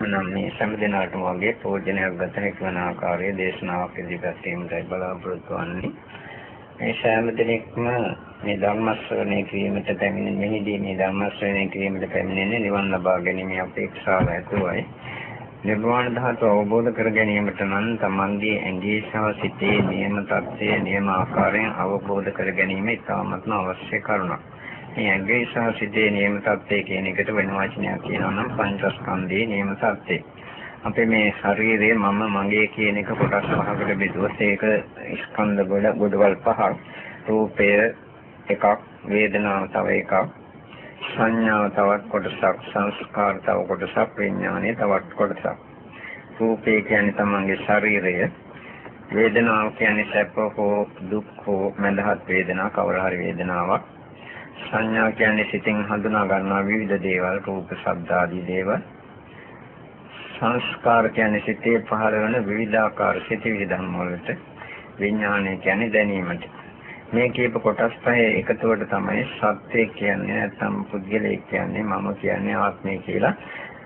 නම් මේ සෑම දිනකටම වගේ පෝජනයක් ගත හැකි වන ආකාරයේ දේශනාවක් ඉදිරිපත් කිරීමටයි බලාපොරොත්තු වෙන්නේ. මේ සෑම දිනෙකම මේ ධර්ම ශ්‍රවණය කිරීමට පැමිණෙන මෙහිදී මේ ධර්ම ශ්‍රවණය කිරීමට පැමිණෙන්නේ නිවන් ලබා ගැනීම අපේක්ෂාව ඇතුවයි. නිර්වාණ ධාතුව අවබෝධ කර ගැනීමට නම් තමන්ගේ ඇඟේ සහ සිතේ නියම තත්ත්වය නියම ආකාරයෙන් අවබෝධ කර ගැනීම ඉතාමත්ම අවශ්‍ය කරුණක්. මේ ඇඟේ සහ සිතේ නියම තත්ත්වය කියන එකට වෙන වචනයක් කියනවා නම් පංචස්කන්ධයේ නියම තත්ත්වය. අපේ මේ ශරීරයේ මම මගේ කියන එක කොටස් පහකට බෙදුවොත් ඒක ස්කන්ධ වල ගොඩවල් පහක්. රූපය එකක්, වේදනාව තව එකක්, සංඥාව තවත් කොටසක්, සංස්කාර තව කොටසක්, විඥානය තවත් කොටසක්. රූපය කියන්නේ තමන්ගේ ශරීරය, වේදනාව කියන්නේ සැප හෝ දුක් හෝ මඳහත් වේදනා කවර හරි වේදනාවක් සංඥා කියන්නේ සිතින් හඳුනා ගන්නා විවිධ දේවල් රූප ශබ්ද ආදී දේවල් සංස්කාර කියන්නේ සිතේ පහළ වෙන විවිධාකාර සිතිවිලි ධර්ම වලට විඥානය කියන්නේ දැනීමට මේ කීප කොටස් පහේ එකතුවට තමයි සත්‍ය කියන්නේ නැත්නම් පුද්ගලයෙක් කියන්නේ මම කියන්නේ ආත්මය කියලා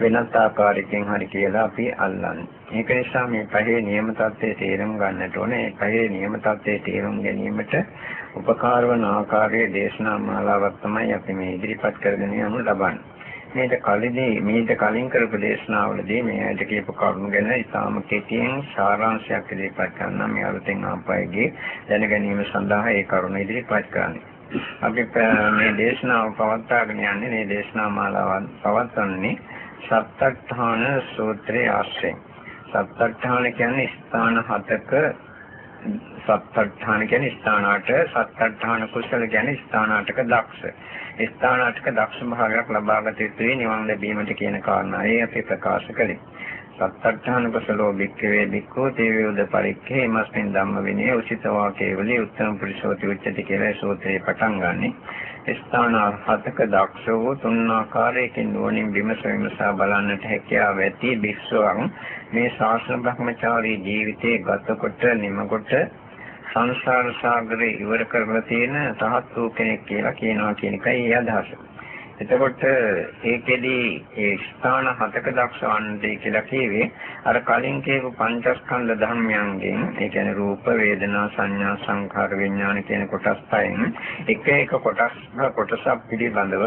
වෙනත් ආකාරයකින් හරි කියලා අපි අල්ලන්නේ. ඒක නිසා මේ පහේ නියම தත්ත්වයේ තේරුම් ගන්නට ඕනේ. මේ පහේ නියම தත්ත්වයේ තේරුම් ගැනීමට උපකාර වන ආකාරයේ දේශනා මාලාවක් තමයි අපි මේ ඉදිරිපත් කරගෙන යනු ලබන්නේ. මේක කලින්දී මේක කලින් කරපු දේශනාවලදී මේ ඇයිද කියපු කරුණු ගැන ඉතාම කෙටියෙන් සාරාංශයක් ඉදිරිපත් කරනවා මේ අලුතෙන් ආපයිගේ දැනගැනීම සඳහා ඒ කරුණ ඉදිරිපත් කරන්නේ. අපි මේ දේශනාව පවත්වාගෙන යන්නේ මේ දේශනා මාලාව පවත්වන්නේ සත්තඨාන සූත්‍රයේ ආශ්‍රයෙන්. සත්තඨාන කියන්නේ ස්ථාන හතක සත්ත්‍ඨාන කියන්නේ ස්ථානාට සත්ත්‍ඨාන කුසල කියන්නේ ස්ථානාටක දක්ෂ. ස්ථානාටක දක්ෂ භාවයක් ලබාගත යුතුයි නිවන් ලැබීමට කියන කාරණායි අපි ප්‍රකාශ කළේ. සත්ත්‍ඨාන කුසලෝ භික්ඛවේ භික්ඛෝ තේවයෝද පරික්ඛේ මස්මින් ධම්ම විනය උචිතවා කේවලී උත්තම පුරිසෝති උච්චති කියලා සූත්‍රේ පටන් ගන්නෙ. ස්ථාන හතක දක්ෂ වූ තුන් ආකාරයකින් නුවණින් විමස විමසා බලන්නට හැකියාව ඇති භික්ෂුවන් මේ ශාස්ත්‍ර බ්‍රහ්මචාරී ජීවිතයේ ගතකොට නිමකොට සංසාර සාගරේ ඉවර කරලා තියෙන තහත් වූ කෙනෙක් කියලා කියනවා කියන එකයි ඒ අදහස. එතකොට ඒකෙදි ඒ ස්ථාන හතක දක්ෂ වන්නේ කියලා කියවේ අර කලින් කියපු පංචස්කන්ධ ධර්මයන්ගෙන් ඒ කියන්නේ රූප වේදනා සංඥා සංඛාර විඥාන කියන කොටස් පහෙන් එක එක කොටස් කොටසක් පිළිබඳව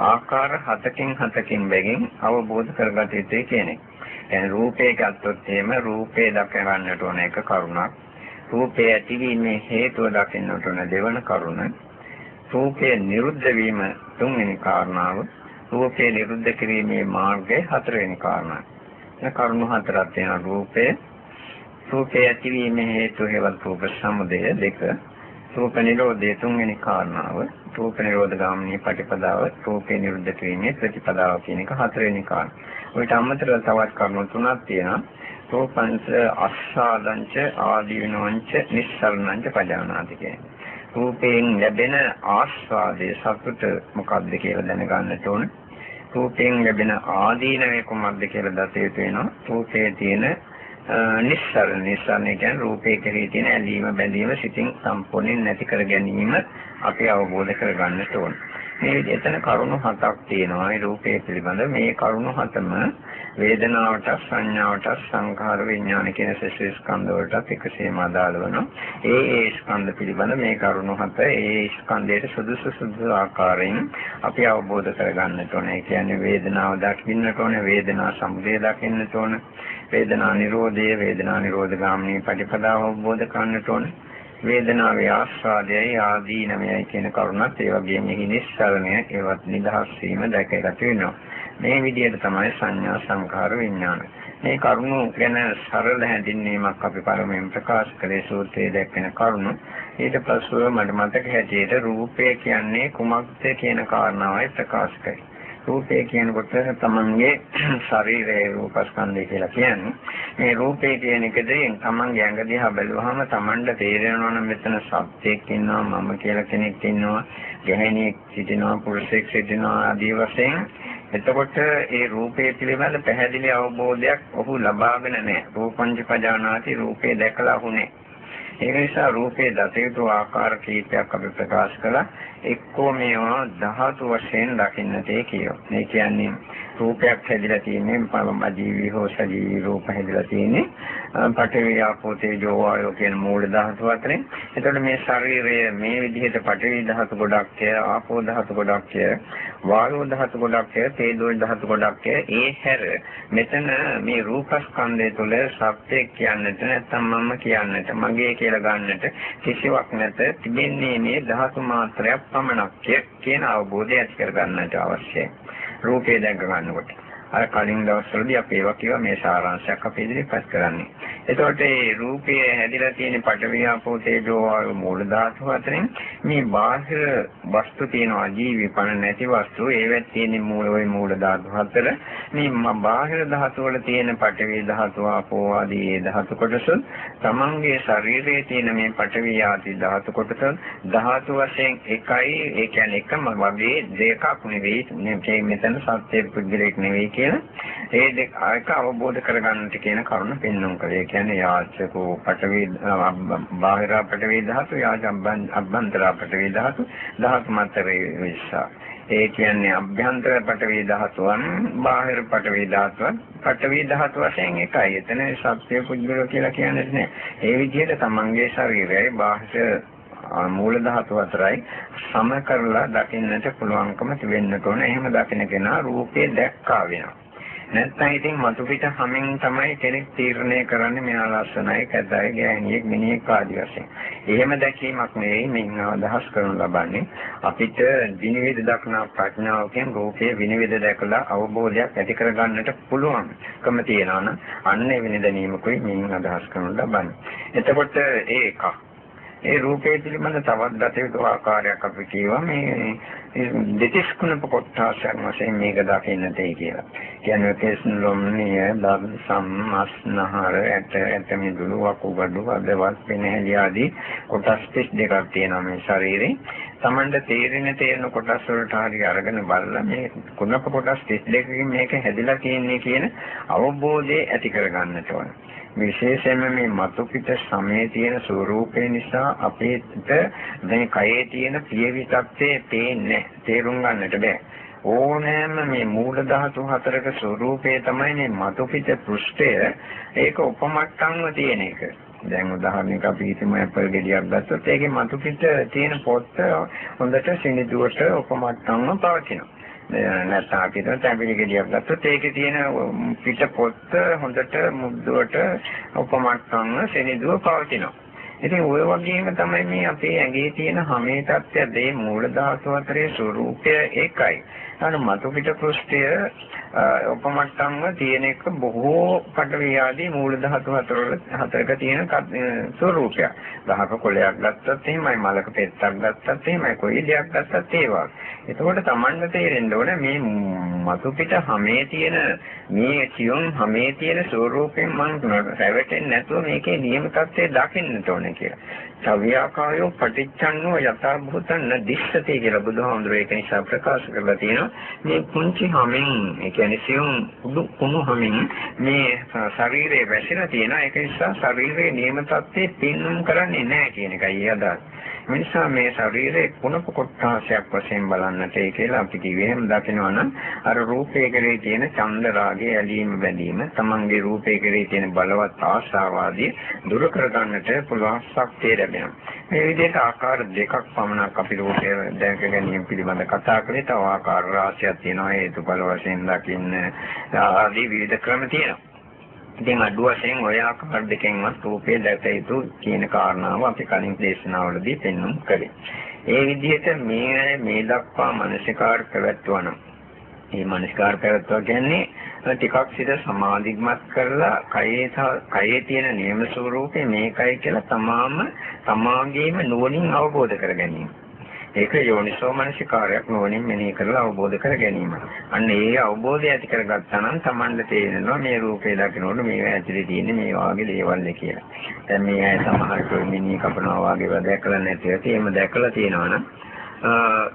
ආකාර හතකින් හතකින් බැගින් අවබෝධ කරගත යුතුයි කියන එක. يعني රූපේ ගත්තොත් එහෙම රූපේ දක්වන්නට ඕන එක කරුණක්. රූපය ඇතිවීමේ හේතුව දකින්නට උන දෙවන කරුණ රූපය නිරුද්ධ වීම තුන්වෙනි කාරණාව රූපය නිරුද්ධ කිරීමේ මාර්ගය හතරවෙනි කාරණා. මේ කරුණු හතරක් තියෙන රූපය රූපය ඇතිවීමේ හේතුව හේවත් රූප සමුදය දෙක රූප නිරෝධය තුන්වෙනි කාරණාව රූප නිරෝධ ගාමිනී ප්‍රතිපදාව රූපේ නිරුද්ධ කිරීමේ ප්‍රතිපදාව කියන එක හතරවෙනි කාරණා. ඔයිට අමතරව තවත් කරුණු තුනක් තියෙනවා. රූපංච අස්සාදංච ආදීනවංච නිස්සරණංච පජානාති කියන්නේ. රූපයෙන් ලැබෙන ආස්වාදයේ සතුට මොකක්ද කියලා දැනගන්නට ඕන. රූපයෙන් ලැබෙන ආදීනවේ කුමක්ද කියලා දත යුතු වෙනවා. රූපයේ තියෙන නිස්සරණ නිස්සරණ කියන්නේ රූපේ කෙරෙහි තියෙන ඇලීම බැඳීම සිතින් සම්පූර්ණයෙන් නැති කර ගැනීම අපි අවබෝධ කරගන්නට ඕන. මේ විදිහට කරුණු හතක් තියෙනවා. මේ රූපය පිළිබඳ මේ කරුණු හතම වේදනාවට සංඥාවට සංඛාර විඥාන කියන සසර ස්කන්ධ වලට එකසේම අදාළ වෙනවා. ඒ ඒ ස්කන්ධ පිළිබඳ මේ කරුණු හත ඒ ස්කන්ධයට සුදුසු සුදුසු ආකාරයෙන් අපි අවබෝධ කරගන්නට ඕනේ. ඒ කියන්නේ වේදනාව දකින්නට ඕනේ, වේදනා සමුදය දකින්නට ඕනේ, වේදනා නිරෝධය, වේදනා නිරෝධ ගාමිනී ප්‍රතිපදාව අවබෝධ කරගන්නට ඕනේ. වේදනාවේ ආස්වාදයයි ආදීනමයයි කියන කරුණත් ඒ වගේම එහි නිස්සාරණය ඒවත් නිදහස් වීම දැකගත වෙනවා. මේ විදිහට තමයි සංඥා සංඛාර විඥාන. මේ කරුණු ගැන සරල හැඳින්වීමක් අපි පළමුවෙන් ප්‍රකාශ කළේ සූත්‍රයේ දැක්වෙන කරුණු. ඊට පස්ව මට මතක හැටියට රූපය කියන්නේ කුමක්ද කියන කාරණාවයි ප්‍රකාශ කළේ. රූපය කියනකොට තමන්ගේ ශරීරයේ රූපස්කන්ධය කියලා කියන්නේ. මේ රූපය කියන එකදී තමන්ගේ ඇඟ දිහා බැලුවහම තමන්ට තේරෙනවා නම් මෙතන සත්‍යයක් ඉන්නවා මම කියලා කෙනෙක් ඉන්නවා ගැහණියෙක් සිටිනවා පුරුෂයෙක් සිටිනවා ආදී වශයෙන් එතකොට ඒ රූපය පිළිබඳ පැහැදිලි අවබෝධයක් ඔහු ලබාගෙන නැහැ. රූපංච පජානාති රූපේ දැකලා හුනේ. ඒ නිසා රූපේ දතේතු ආකාර කීපයක් අපි ප්‍රකාශ කළා. එක්කෝ මේවා ධාතු වශයෙන් දකින්නට කියෝ. මේ කියන්නේ රූපයක් හැදිලා තියෙන්නේ. අජීවී හෝ සජීවී රූප හැදිලා තියෙන්නේ. පඨවි ආපෝ තේජෝ වායෝ කියන මූල ධාතු අතරින්. එතකොට මේ ශරීරය මේ විදිහට පඨවි ධාතු ගොඩක් ආපෝ ධාතු ගොඩක් වායෝ ධාතු ගොඩක් තේජෝ ධාතු ගොඩක් ඒ හැර. මෙතන මේ රූපස්කන්ධය තුළ සත්‍ය කියන්නට නැත්නම් මම කියන්නට මගේ කියලා ගන්නට කිසිවක් නැත. තිබෙන්නේ මේ ධාතු මාත්‍රයක් පමණක් කියන අවබෝධය ඇති කර ගන්නට අවශ්‍යයි. රූපේ දැක ගන්නකොට අර කලින් දවස්වලදී අපි ඒවා කිව්වා මේ සාරාංශයක් අපි ඉදිරිපත් කරන්නේ. එතකොට මේ රූපය හැදිලා තියෙන පටවියාපෝ තේජෝ වායු මූල ධාතු අතරින් මේ බාහිර වස්තු තියෙනවා ජීවි පණ නැති වස්තු ඒවත් තියෙන මූල ওই මූල ධාතු හතර මේ බාහිර ධාතු වල තියෙන පටවි ධාතු ආපෝ ආදී ඒ ධාතු කොටස තමන්ගේ ශරීරයේ තියෙන මේ පටවි ආදී ධාතු කොටස ධාතු වශයෙන් එකයි ඒ කියන්නේ එකම වගේ දෙකක් නෙවෙයි මේ මෙතන සත්‍ය පුද්ගලෙක් නෙවෙයි කියලා ඒ දෙක එක අවබෝධ කරගන්නට කියන කරුණ පෙන්වන්න කලේ. ඒ කියන්නේ යාචකෝ පඨවි බාහිර පඨවි ධාතු යාජ අභ්‍යන්තර පඨවි ධාතු ධාතු මතරේ විශ්සා. ඒ කියන්නේ අභ්‍යන්තර පඨවි ධාතුවන් බාහිර පඨවි ධාතුවන් පඨවි ධාතු වශයෙන් එකයි. එතන සත්‍ය පුද්ගල කියලා කියන්නේ නැහැ. ඒ විදිහට තමන්ගේ ශරීරයයි බාහිර මූල ධාතු අතරයි සම කරලා දකින්නට පුළුවන්කම තිබෙන්නට ඕන. එහෙම දකින කෙනා රූපේ දැක්කා වෙනවා. නැත්නම් ඉතින් මතු පිට හැමින් තමයි කෙනෙක් තීරණය කරන්නේ මෙයා ලස්සනයි, කැතයි, ගෑණියෙක්, මිනිහෙක් ආදී වශයෙන්. එහෙම දැකීමක් නෙවෙයි මින් අදහස් කරනු ලබන්නේ. අපිට විනිවිද දක්නා ප්‍රඥාවකින් රූපේ විනිවිද දැකලා අවබෝධයක් ඇති කරගන්නට පුළුවන්කම තියනවා නම් අන්න එවැනි දැනීමකුයි මින් අදහස් කරනු ලබන්නේ. එතකොට ඒ එකක්. ඒ රූපේ පිළිබඳ තවත් දත යුතු ආකාරයක් අපි කියවා මේ දෙතිස් කුණප කොටසක් වශයෙන් මේක දකින්නට ඒ කියලා. කියන්නේ කේසන් ලොම්නිය දම් සම්මස් නහර ඇට ඇට මිදුළු වකුගඩු අදවත් පෙනහැලි ආදී කොටස් 32ක් තියෙනවා මේ ශරීරේ. Tamanda තේරෙන තේරෙන කොටස් වලට හරි අරගෙන බලලා මේ කුණප කොටස් 32කින් මේක හැදිලා තියෙන්නේ කියන අවබෝධය ඇති කරගන්නට ඕනේ. විශේෂයෙන්ම මේ මතු පිට සමයේ තියෙන ස්වરૂපේ නිසා අපේට මේ කයේ තියෙන පියවි තත්ත්වයේ පේන්නේ තේරුම් ගන්නට බෑ. ඕනෑම මේ මූල ධාතු හතරක ස්වરૂපේ තමයි මේ මතු පිට පෘෂ්ඨය. ඒක උපමට්ටම්ව තියෙන එක. දැන් උදාහරණයක් අපි හිතමු ඇපල් ගෙඩියක් ගත්තොත් ඒකේ මතු පිට තියෙන පොත්ත හොඳට සිනිදුවට උපමට්ටම්ව පවතිනවා. නැත්නම් අපි හිතමු තැඹිලි ගෙඩියක් ගත්තොත් ඒකේ තියෙන පිට පොත්ත හොඳට මුද්දුවට උපමට්ටම්ව සිනිදුව පවතිනවා. ඉතින් ওই වගේම තමයි මේ අපේ ඇඟේ තියෙන හැමේ තත්ත්වය දේ මූල ධාතු අතරේ ස්වરૂපය එකයි. අර මතු පිට පෘෂ්ඨය උපමට්ටම්ව තියෙන එක බොහෝ පටවි ආදී මූල ධාතු හතර හතරක තියෙන ස්වરૂපයක්. ගහක කොළයක් ගත්තත් එහෙමයි මලක පෙත්තක් ගත්තත් එහෙමයි කොයි දෙයක් ගත්තත් ඒ වගේ. එතකොට Tamanne තේරෙන්න ඕනේ මේ මතු පිට හැමේ තියෙන මේ සියුම් හැමේ තියෙන ස්වરૂපයෙන් මම රැවටෙන්නේ නැතුව මේකේ නියම තත්ත්වය දකින්න ඕනේ කියලා. සව්‍යාකාරයෝ පටිච්චන්නෝ යථා භූතං දිස්සති කියලා බුදුහාමුදුරේ ඒක නිසා ප්‍රකාශ කරලා තියෙනවා. මේ පුංචි හැමෙන් ඒ කියන්නේ සියුම් කුඩු කුණු හැමෙන් මේ ශරීරයේ වැසිලා තියෙනවා. ඒක නිසා ශරීරයේ නියම තත්ත්වය පින්නම් කරන්නේ නැහැ කියන එකයි අදහස්. මිනිසා මේ ශරීරයේ කුණප කොටසක් වශයෙන් බලන්නට ඒ කියලා අපි කිව්වේ එහෙම දකිනවා නම් අර රූපේ කෙරේ තියෙන චන්ද රාගය ඇලීම බැඳීම තමන්ගේ රූපේ කෙරේ තියෙන බලවත් ආශාව ආදී දුරු කර ගන්නට පුළුවන් ශක්තිය ලැබෙනවා. මේ විදිහට ආකාර දෙකක් පමණක් අපි රූපය දැක ගැනීම පිළිබඳ කතා කළේ. තව ආකාර රාශියක් තියෙනවා හේතුඵල වශයෙන් දකින්න ආදී විවිධ ක්‍රම තියෙනවා. ඉතින් අඩු වශයෙන් ඔය ආකාර දෙකෙන්වත් රූපය දැක යුතු කියන කාරණාව අපි කලින් දේශනාවලදී පෙන්වමු කළේ. ඒ විදිහට මේ මේ දක්වා මානසිකාර පැවැත්වනවා. මේ මානසිකාර පැවැත්වුවා කියන්නේ ටිකක් සිත සමාධිමත් කරලා කයේ කයේ තියෙන නියම ස්වરૂපේ මේකයි කියලා තමාම තමාගේම නුවණින් අවබෝධ කර ගැනීම. ඒක යෝනිසෝ මනසිකාරයක් නොවනින් මෙනෙහි කරලා අවබෝධ කර ගැනීම. අන්න ඒ අවබෝධය ඇති කරගත්තා නම් Tamanට තේරෙනවා මේ රූපේ දකිනකොට මේවා ඇතුලේ තියෙන මේ වාගේ දේවල් කියලා. දැන් මේ අය සමහරට මිනිහ කපනවා වගේ දැකලා නැති ඇති. එහෙම දැකලා තියෙනවා නම්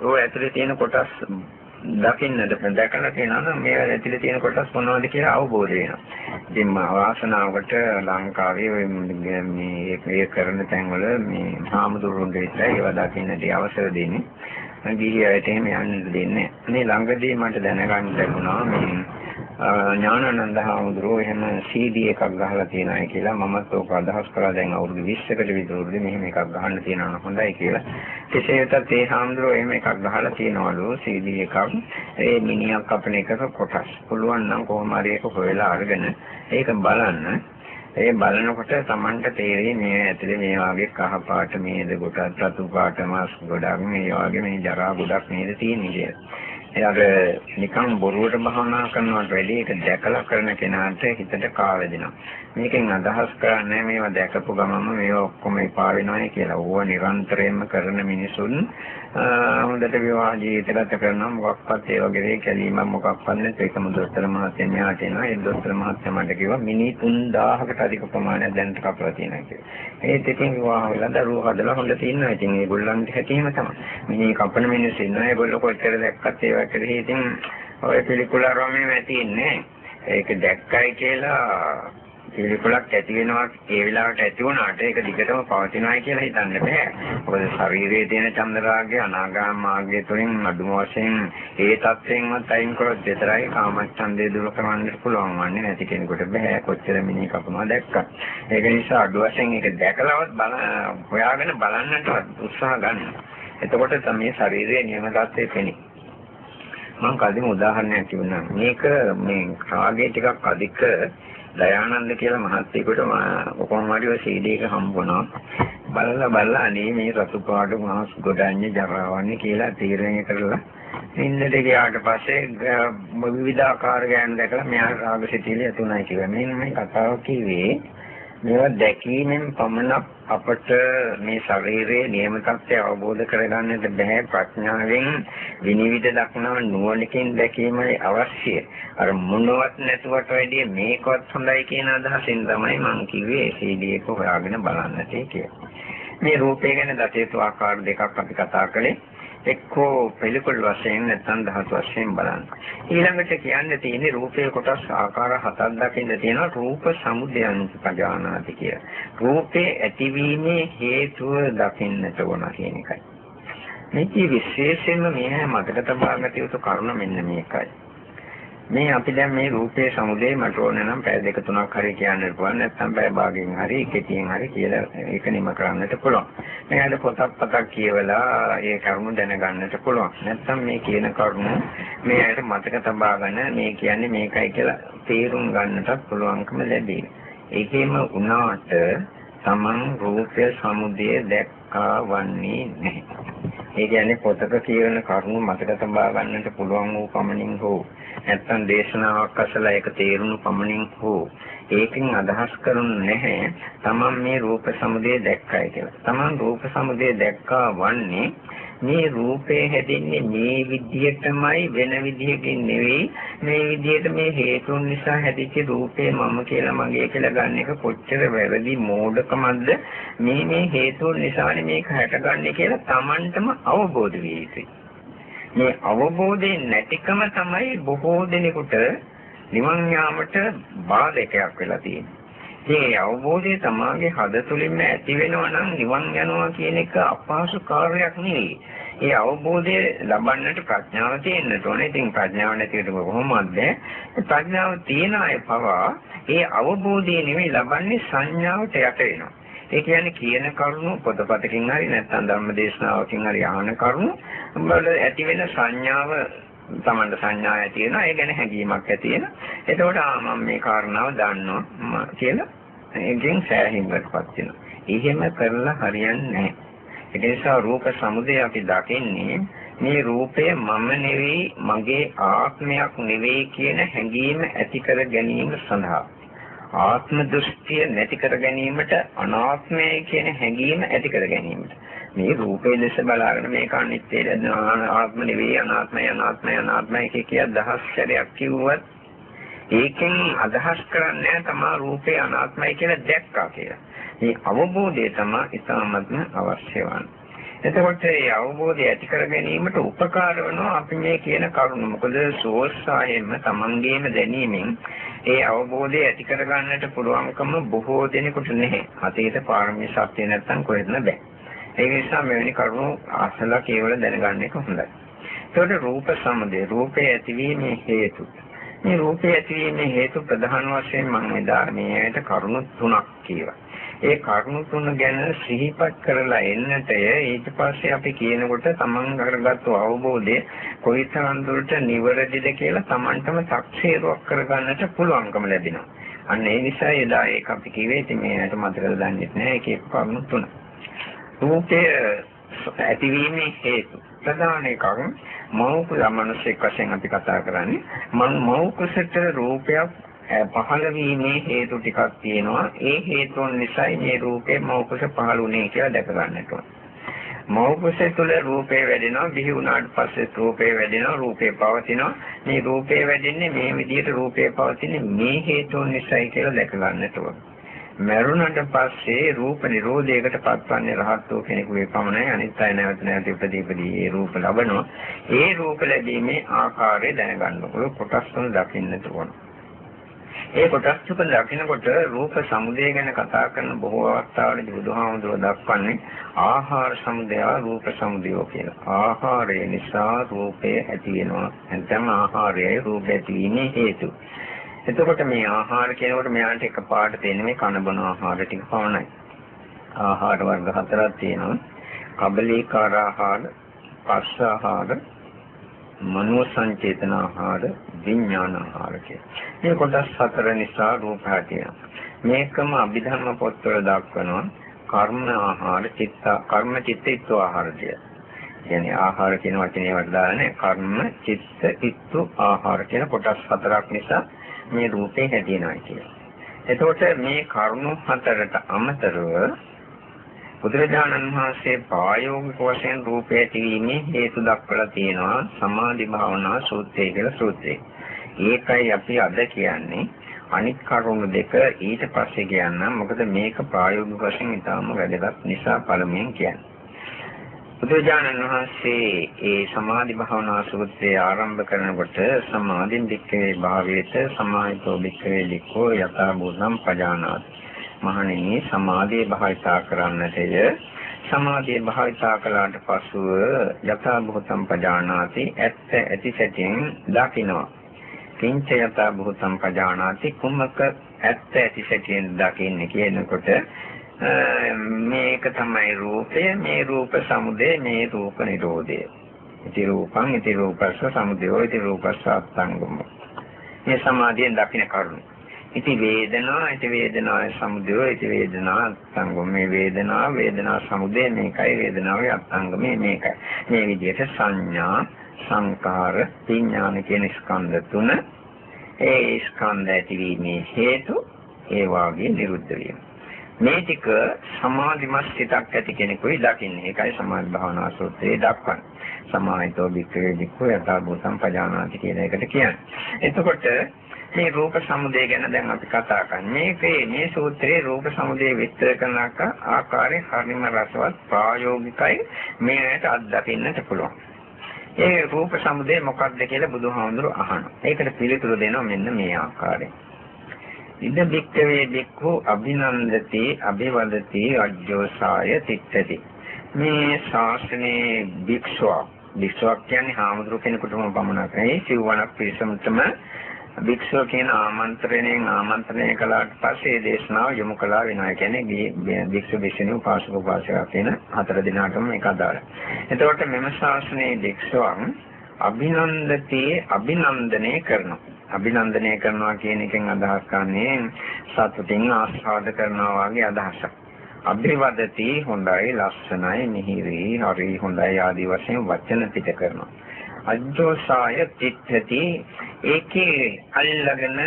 ඔය ඇතුලේ තියෙන කොටස් දකින්නට දැකලා තියෙනවා නම් මේ ඇතුලේ තියෙන කොටස් මොනවද කියලා අවබෝධ වෙනවා. ඉතින් වාසනාවකට ලංකාවේ මේ මේ කරන තැන්වල මේ හාමුදුරුවන්ට විතරයි ඒවා දකින්නට අවසර දෙන්නේ. ගිහියට එහෙම යන්න දෙන්නේ මේ ළඟදී මට දැනගන්න ලැබුණා මේ ඥානানন্দ හාමුදුරුවෝ එහෙම CD එකක් ගහලා තියෙනයි කියලා මමත් ඕක අදහස් කළා දැන් අවුරුදු 20කට විතරුද්දි මෙහෙම එකක් ගහන්න තියෙනවා නම් හොඳයි කියලා. කෙසේ වෙතත් ඒ හාමුදුරුවෝ එහෙම එකක් ගහලා තියනවලු CD එකක්. ඒ මිනිහා කපන එකක කොටස්. පුළුවන් නම් කොහොම හරි එක හොයලා අරගෙන ඒක බලන්න. ඒ බලනකොට Tamanට තේරෙයි මේ ඇතුලේ මේ වගේ කහ පාට මේද ගොඩක් රතු පාට මාස් ගොඩක් මේ වගේ මේ ජරා ගොඩක් මේද තියෙන්නේ කියලා. එයාට නිකන් බොරුවට භවනා කරනවට වැඩිය ඒක දැකලා කරන කෙනාට හිතට කාවැදෙනවා. මේකෙන් අදහස් කරන්නේ මේවා දැකපු ගමම මේවා ඔක්කොම එපා වෙනවායි කියලා. ඕවා නිරන්තරයෙන්ම කරන මිනිසුන් හොඳට විවාහ ජීවිත ගත කරනවා මොකක්වත් ඒ වගේ කැලීමක් මොකක්වත් නැත්නම් ඒකම දොස්තර මහත්තයා මෙහාට එනවා. ඒ දොස්තර මහත්තයා මට කිව්වා මිනි 3000කට අධික ප්‍රමාණයක් දැනට කපලා තියෙනවා කියලා. ඒත් ඉතින් විවාහ වෙලා දරුවෝ හදලා හොඳ තියෙනවා. ඉතින් ඒගොල්ලන්ට හැටිම තමයි. මිනි කපන මිනිස්සු ඉන්නවා. ඒගොල්ලෝ කොච්චර දැක්කත් ඒවා කෙරෙහි ඉතින් ඔය පිළිකුල රොමේ තියෙන්නේ. ඒක දැක්කයි කියලා පිළිකුලක් ඇති වෙනවා ඒ වෙලාවට ඇති වුණාට ඒක දිගටම පවතිනවායි කියලා හිතන්න බෑ. මොකද ශරීරයේ තියෙන චන්ද්‍රාගය අනාගාම මාර්ගය තුළින් අදුම වශයෙන් ඒ තත්ත්වයෙන්වත් අයින් කරොත් විතරයි කාමච්ඡන්දේ දුරු කරන්න පුළුවන් වන්නේ නැති කෙනෙකුට බෑ. කොච්චර මිනිහ කපනවා දැක්කා. ඒක නිසා අඩු වශයෙන් ඒක දැකලවත් බල හොයාගෙන බලන්නට උත්සාහ ගන්න. එතකොට තමයි ශරීරයේ නියම තත්ත්වය පෙනේ. මම කලින් උදාහරණයක් කිව්වා. මේක මේ රාගය ටිකක් අධික දයානන්ද කියලා මහත්තයෙකුට කොහොම හරි ඔය CD එක හම්බුණා. බලලා බලලා අනේ මේ රතු පාට මාස් ගොඩන්නේ ජරාවන්නේ කියලා තීරණය කරලා ඉන්නට ගියාට පස්සේ විවිධාකාර ගෑනු දැකලා මෙයා රාග සිතිවිලි ඇතුණයි කියලා. මෙන්න මේ කතාව කිව්වේ මේවා දැකීමෙන් පමණක් අපට මේ ශරීරයේ නියම තත්ත්වය අවබෝධ කරගන්නට බෑ ප්‍රඥාවෙන් විනිවිද දක්නා නුවණකින් දැකීමයි අවශ්‍ය. අර මොනවත් නැතුවට වැඩිය මේකවත් හොඳයි කියන අදහසින් තමයි මම කිව්වේ CD එක හොයාගෙන බලන්නට කියලා. මේ රූපය ගැන දතේතු ආකාර දෙකක් අපි කතා කළේ. එක්කෝ පිළිකුල් වශයෙන් නැත්නම් ධාතු වශයෙන් බලන්න. ඊළඟට කියන්න තියෙන්නේ රූපයේ කොටස් ආකාර හතක් දකින්න තියෙනවා රූප සමුදයන් පජානාති කිය. රූපේ ඇතිවීමේ හේතුව දකින්නට ඕන කියන එකයි. මේකේ විශේෂයෙන්ම මේ මතක තබා ගත යුතු කරුණ මෙන්න මේකයි. මේ අපි දැන් මේ රූපයේ සමුදේ මට ඕන නම් පැය දෙක තුනක් හරි කියන්න පුළුවන් නැත්නම් පැය භාගයෙන් හරි කෙටියෙන් හරි කියලා ඒක නිම කරන්නට පුළුවන්. මේකට පොතක් පතක් කියවලා ඒ කරුණු දැනගන්නට පුළුවන්. නැත්නම් මේ කියන කරුණු මේ ඇයට මතක තබා ගන්න මේ කියන්නේ මේකයි කියලා තේරුම් ගන්නටත් පුළුවන්කම ලැබේ. ඒකෙම වුණාට තමන් රූපය සමුදය දැක්කා වන්නේ නැහැ. ඒ කියන්නේ පොතක කියන කරුණු මතක තබා ගන්නට පුළුවන් වූ පමණින් හෝ නැත්නම් දේශනාවක් අසලා ඒක තේරුණු පමණින් හෝ ඒකෙන් අදහස් කරුණු නැහැ තමන් මේ රූප සමුදය දැක්කයි කියලා. තමන් රූප සමුදය දැක්කා වන්නේ මේ රූපේ හැදෙන්නේ මේ විදිහටමයි වෙන විදිහකින් නෙවෙයි. මේ විදිහට මේ හේතුන් නිසා හැදිච්ච රූපේ මම කියලා මගේ කියලා ගන්න එක කොච්චර වැරදි මෝඩකමක්ද? මේ මේ හේතුන් නිසානේ මේක හැටගන්නේ කියලා Tamanටම අවබෝධ විය යුතුයි. මේ අවබෝධයෙන් නැතිකම තමයි බොහෝ දෙනෙකුට නිවන් යාමට බාධකයක් වෙලා තියෙන්නේ. මේ අවබෝධය තමාගේ හද තුළින්ම ඇති වෙනවා නම් නිවන් යනවා කියන එක අපහසු කාර්යයක් නෙවෙයි. ඒ අවබෝධය ලබන්නට ප්‍රඥාව තියෙන්න ඕනේ. ඉතින් ප්‍රඥාව නැතිවට කොහොමද? ප්‍රඥාව තියන අය පවා ඒ අවබෝධය නෙවෙයි ලබන්නේ සංඥාවට යට වෙනවා. ඒ කියන්නේ කියන කරුණු පොතපතකින් හරි නැත්නම් ධර්මදේශනාවකින් හරි අහන කරුණු වල ඇති වෙන සංඥාව තමන්ට සංඥා ඇති වෙනවා. ඒ ගැන හැඟීමක් ඇති වෙනවා. එතකොට ආ මම මේ කාරණාව දන්නවා කියලා ඒකෙන් සෑහීමකටපත් වෙනවා. එහෙම කරලා හරියන්නේ නැහැ. ඒ නිසා රූප සමුදය අපි දකින්නේ මේ රූපය මම නෙවෙයි මගේ ආත්මයක් නෙවෙයි කියන හැඟීම ඇති කර ගැනීම සඳහා. ආත්ම දෘෂ්ටිය නැති කර ගැනීමට අනාත්මය කියන හැඟීම ඇති කර ගැනීමට. මේ රූපේ ලෙස බලාගෙන මේක අනිත්‍යද ආත්ම නෙවෙයි අනාත්මයි අනාත්මයි අනාත්මයි කිය කිය දහස් සැරයක් කිව්වත් ඒකෙන් අදහස් කරන්නේ තමා රූපේ අනාත්මයි කියලා දැක්කා කියලා. මේ අවබෝධය තමයි ඉතාමත්ම අවශ්‍ය වන්නේ. එතකොට මේ අවබෝධය ඇති කර ගැනීමට උපකාර වෙනවා අපි මේ කියන කරුණ. මොකද සෝස්සායෙන්ම තමන්ගේම දැනීමෙන් ඒ අවබෝධය ඇති කර ගන්නට පුළුවන්කම බොහෝ දෙනෙකුට නැහැ. අතීත පාරමී සත්‍ය නැත්තම් කොහෙත්ම බෑ. ඒ නිසා මෙවැනි කරුණු අසලා කියවල දැනගන්න එක හොඳයි. ඒකට රූප සමුදය රූපේ ඇතිවීමේ හේතු. මේ රූපේ ඇතිවීමේ හේතු ප්‍රධාන වශයෙන් මම එදා මේකට කරුණු තුනක් කියවා. ඒ කරුණු තුන ගැන සිහිපත් කරලා එන්නටය ඊට පස්සේ අපි කියනකොට තමන් කරගත්තු අවබෝධය කොයිතරම් දුරට නිවැරදිද කියලා තමන්ටම තක්සේරුවක් කරගන්නට පුළුවන්කම ලැබෙනවා. අන්න ඒ නිසා එදා ඒක අපි කිව්වේ ඉතින් මේකට මතකද දන්නේ නැහැ ඒකේ කරුණු තුන. රූපය ඇතිවීමේ හේතු ප්‍රධාන එකක් මෞඛ මනුෂ්‍යෙක් වශයෙන් අපි කතා කරන්නේ මම මෞඛසට රූපයක් පහළ වීමේ හේතු ටිකක් තියෙනවා. ඒ හේතුන් නිසායි මේ රූපේ මෞකස පහළුනේ කියලා දැක ගන්නට ඕන. මෞකස තුළ රූපේ වැඩෙනවා. බිහි වුණාට පස්සේ රූපේ වැඩෙනවා. රූපේ පවතිනවා. මේ රූපේ වැඩෙන්නේ මේ විදිහට රූපේ පවතින්නේ මේ හේතුන් නිසායි කියලා දැක ගන්නට ඕන. මරුණට පස්සේ රූප නිරෝධයකට පත්වන්නේ රහත් වූ කෙනෙකුගේ පමණයි අනිත් අය නැවත නැවත උපදීපදී ඒ රූප ලබනවා ඒ රූප ලැබීමේ ආකාරය දැනගන්න ඕන කොටස් තුන දකින්නට ඕන ඒ කොටස් තුන දකිනකොට රූප සමුදය ගැන කතා කරන බොහෝ අවස්ථාවලදී බුදුහාමුදුරුවෝ දක්වන්නේ ආහාර සමුදය රූප සමුදය කියලා. ආහාරය නිසා රූපය ඇති වෙනවා. නැත්නම් ආහාරයයි රූපය ඇතිවීමේ හේතු. එතකොට මේ ආහාර කියනකොට මෙයාට එකපාරට තේන්නේ මේ කන බොන ආහාර ටික පමණයි. ආහාර වර්ග හතරක් තියෙනවා. කබලීකාර ආහාර, පස්ස ආහාර, මනෝ සංචේතන ආහාර විඥාන ආහාර මේ කොටස් හතර නිසා රූප හැටියෙනවා. මේකම අභිධර්ම පොත්වල දක්වනවා කර්ම ආහාර, චිත්ත කර්ම චිත්ත ඉත්තු ආහාර කියලා. කියන්නේ ආහාර කියන වචනේ වලට දාන්නේ කර්ම, චිත්ත, ඉත්තු ආහාර කියන කොටස් හතරක් නිසා මේ රූපේ හැදෙනවා කියලා. එතකොට මේ කරුණු හතරට අමතරව බුදුරජාණන් වහන්සේ ප්‍රායෝගික වශයෙන් රූපය ඇතිවීමේ හේතු දක්වලා තියෙනවා සමාධි භාවනා සූත්‍රය කියලා සූත්‍රය. ඒකයි අපි අද කියන්නේ අනිත් කරුණු දෙක ඊට පස්සේ කියන්නම් මොකද මේක ප්‍රායෝගික වශයෙන් ඉතාම වැදගත් නිසා පළමුවෙන් කියන්නේ. බුදුරජාණන් වහන්සේ ඒ සමාධි භාවනා සූත්‍රය ආරම්භ කරනකොට සමාධින් දික්කේ භාවයේත සමාහිතෝ දික්කේ දික්කෝ යථා භූතම් පජානාති. මහණෙනි සමාධිය භාවිතා කරන්නටය. සමාධිය භාවිතා කළාට පසුව යථා භූතම් පජානාති ඇත්ත ඇති සැටියෙන් දකිනවා. කිංච යථා භූතම් පජානාති කුමක ඇත්ත ඇති සැටියෙන් දකින්නේ කියනකොට මේක තමයි රූපය මේ රූප සමුදය මේ රූප නිරෝධය. ඉති රූපං ඉති රූපස්ස සමුදයෝ ඉති රූපස්ස අත්ංගම. මේ සමාධියෙන් දකින්න කරුණු. ඉති වේදනා ඉති වේදනා සමුදය ඉති වේදනා අත්ංගම. මේ වේදනා වේදනා සමුදය මේකයි වේදනාවේ අත්ංගමේ මේකයි. මේ විදිහට සංඥා සංකාර විඥාන කියන ස්කන්ධ තුන ඒ ස්කන්ධ ඇතිවීමේ හේතු ඒ වාගේ නිරුද්ධ වීම. මේ ටික සමාධිමත් සිතක් ඇති කෙනෙකුයි දකින්නේ ඒකයි සමාධි භාවනා සූත්‍රයේ දක්වන්නේ සමාහිතෝ වික්‍රේ වික්ඛු යථා භූතම් පජානාති කියන එකට කියන්නේ එතකොට මේ රූප සමුදය ගැන දැන් අපි කතා කරන්නේ. මේකේ මේ සූත්‍රයේ රූප සමුදය විස්තර කරන ආකාරය හරිම රසවත් ප්‍රායෝගිකයි මේකට අත්දකින්නට පුළුවන්. ඒ රූප සමුදය මොකක්ද කියලා බුදුහාමුදුරුවෝ අහනවා. ඒකට පිළිතුරු දෙනවා මෙන්න මේ ආකාරයෙන්. ඉද බික්කවේ බික්ඛු අභිනන්දති අභිවදති අජ්ජෝසාය තිත්තති. මේ ශාසනයේ භික්ෂුවක් භික්ෂුවක් කියන්නේ හාමුදුරුවෝ කෙනෙකුටම පමණක් නෙවෙයි සිව්වණක් පිරිසමතම භික්ෂුව කියන ආමන්ත්‍රණයෙන් ආමන්ත්‍රණය කළාට පස්සේ දේශනාව යොමු කළා වෙනවා. කියන්නේ භික්ෂු භික්ෂුණී උපාසක උපාසිකා කියන හතර දිනාටම මේක අදාළයි. එතකොට මෙම ශාසනයේ භික්ෂුවන් අභිනන්දති අභිනන්දනය කරනවා. අභිනන්දනය කරනවා කියන එකෙන් අදහස් කරන්නේ සතුටින් ආස්වාද කරනවා වගේ අදහසක්. අභිවදති හොඳයි ලස්සනයි මිහිරි හරි හොඳයි ආදී වශයෙන් වචන පිට කරනවා. අජ්ජෝසාය තිත්තති ඒකේ අල්ලගෙන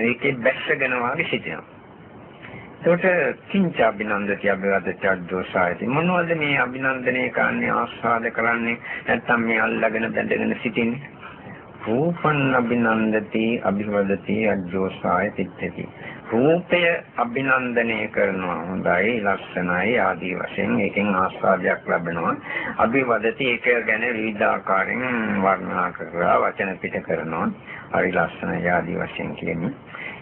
ඒකේ බැස්සගෙන වාගේ සිටිනවා. ඒකට කිංච අභිනන්දති අභිවදති අජ්ජෝසායති මොනවද මේ අභිනන්දනය කරන්නේ ආස්වාද කරන්නේ නැත්නම් මේ අල්ලගෙන බැඳගෙන සිටින්නේ රූපං අභිනන්දති අභිවදති අජ්ජෝසාය තිත්තති රූපය අභිනන්දනය කරනවා හොඳයි ලස්සනයි ආදී වශයෙන් ඒකෙන් ආස්වාදයක් ලැබෙනවා අභිවදති ඒක ගැන විවිධාකාරයෙන් වර්ණනා කරලා වචන පිට කරනවා හරි ලස්සනයි ආදී වශයෙන් කියන්නේ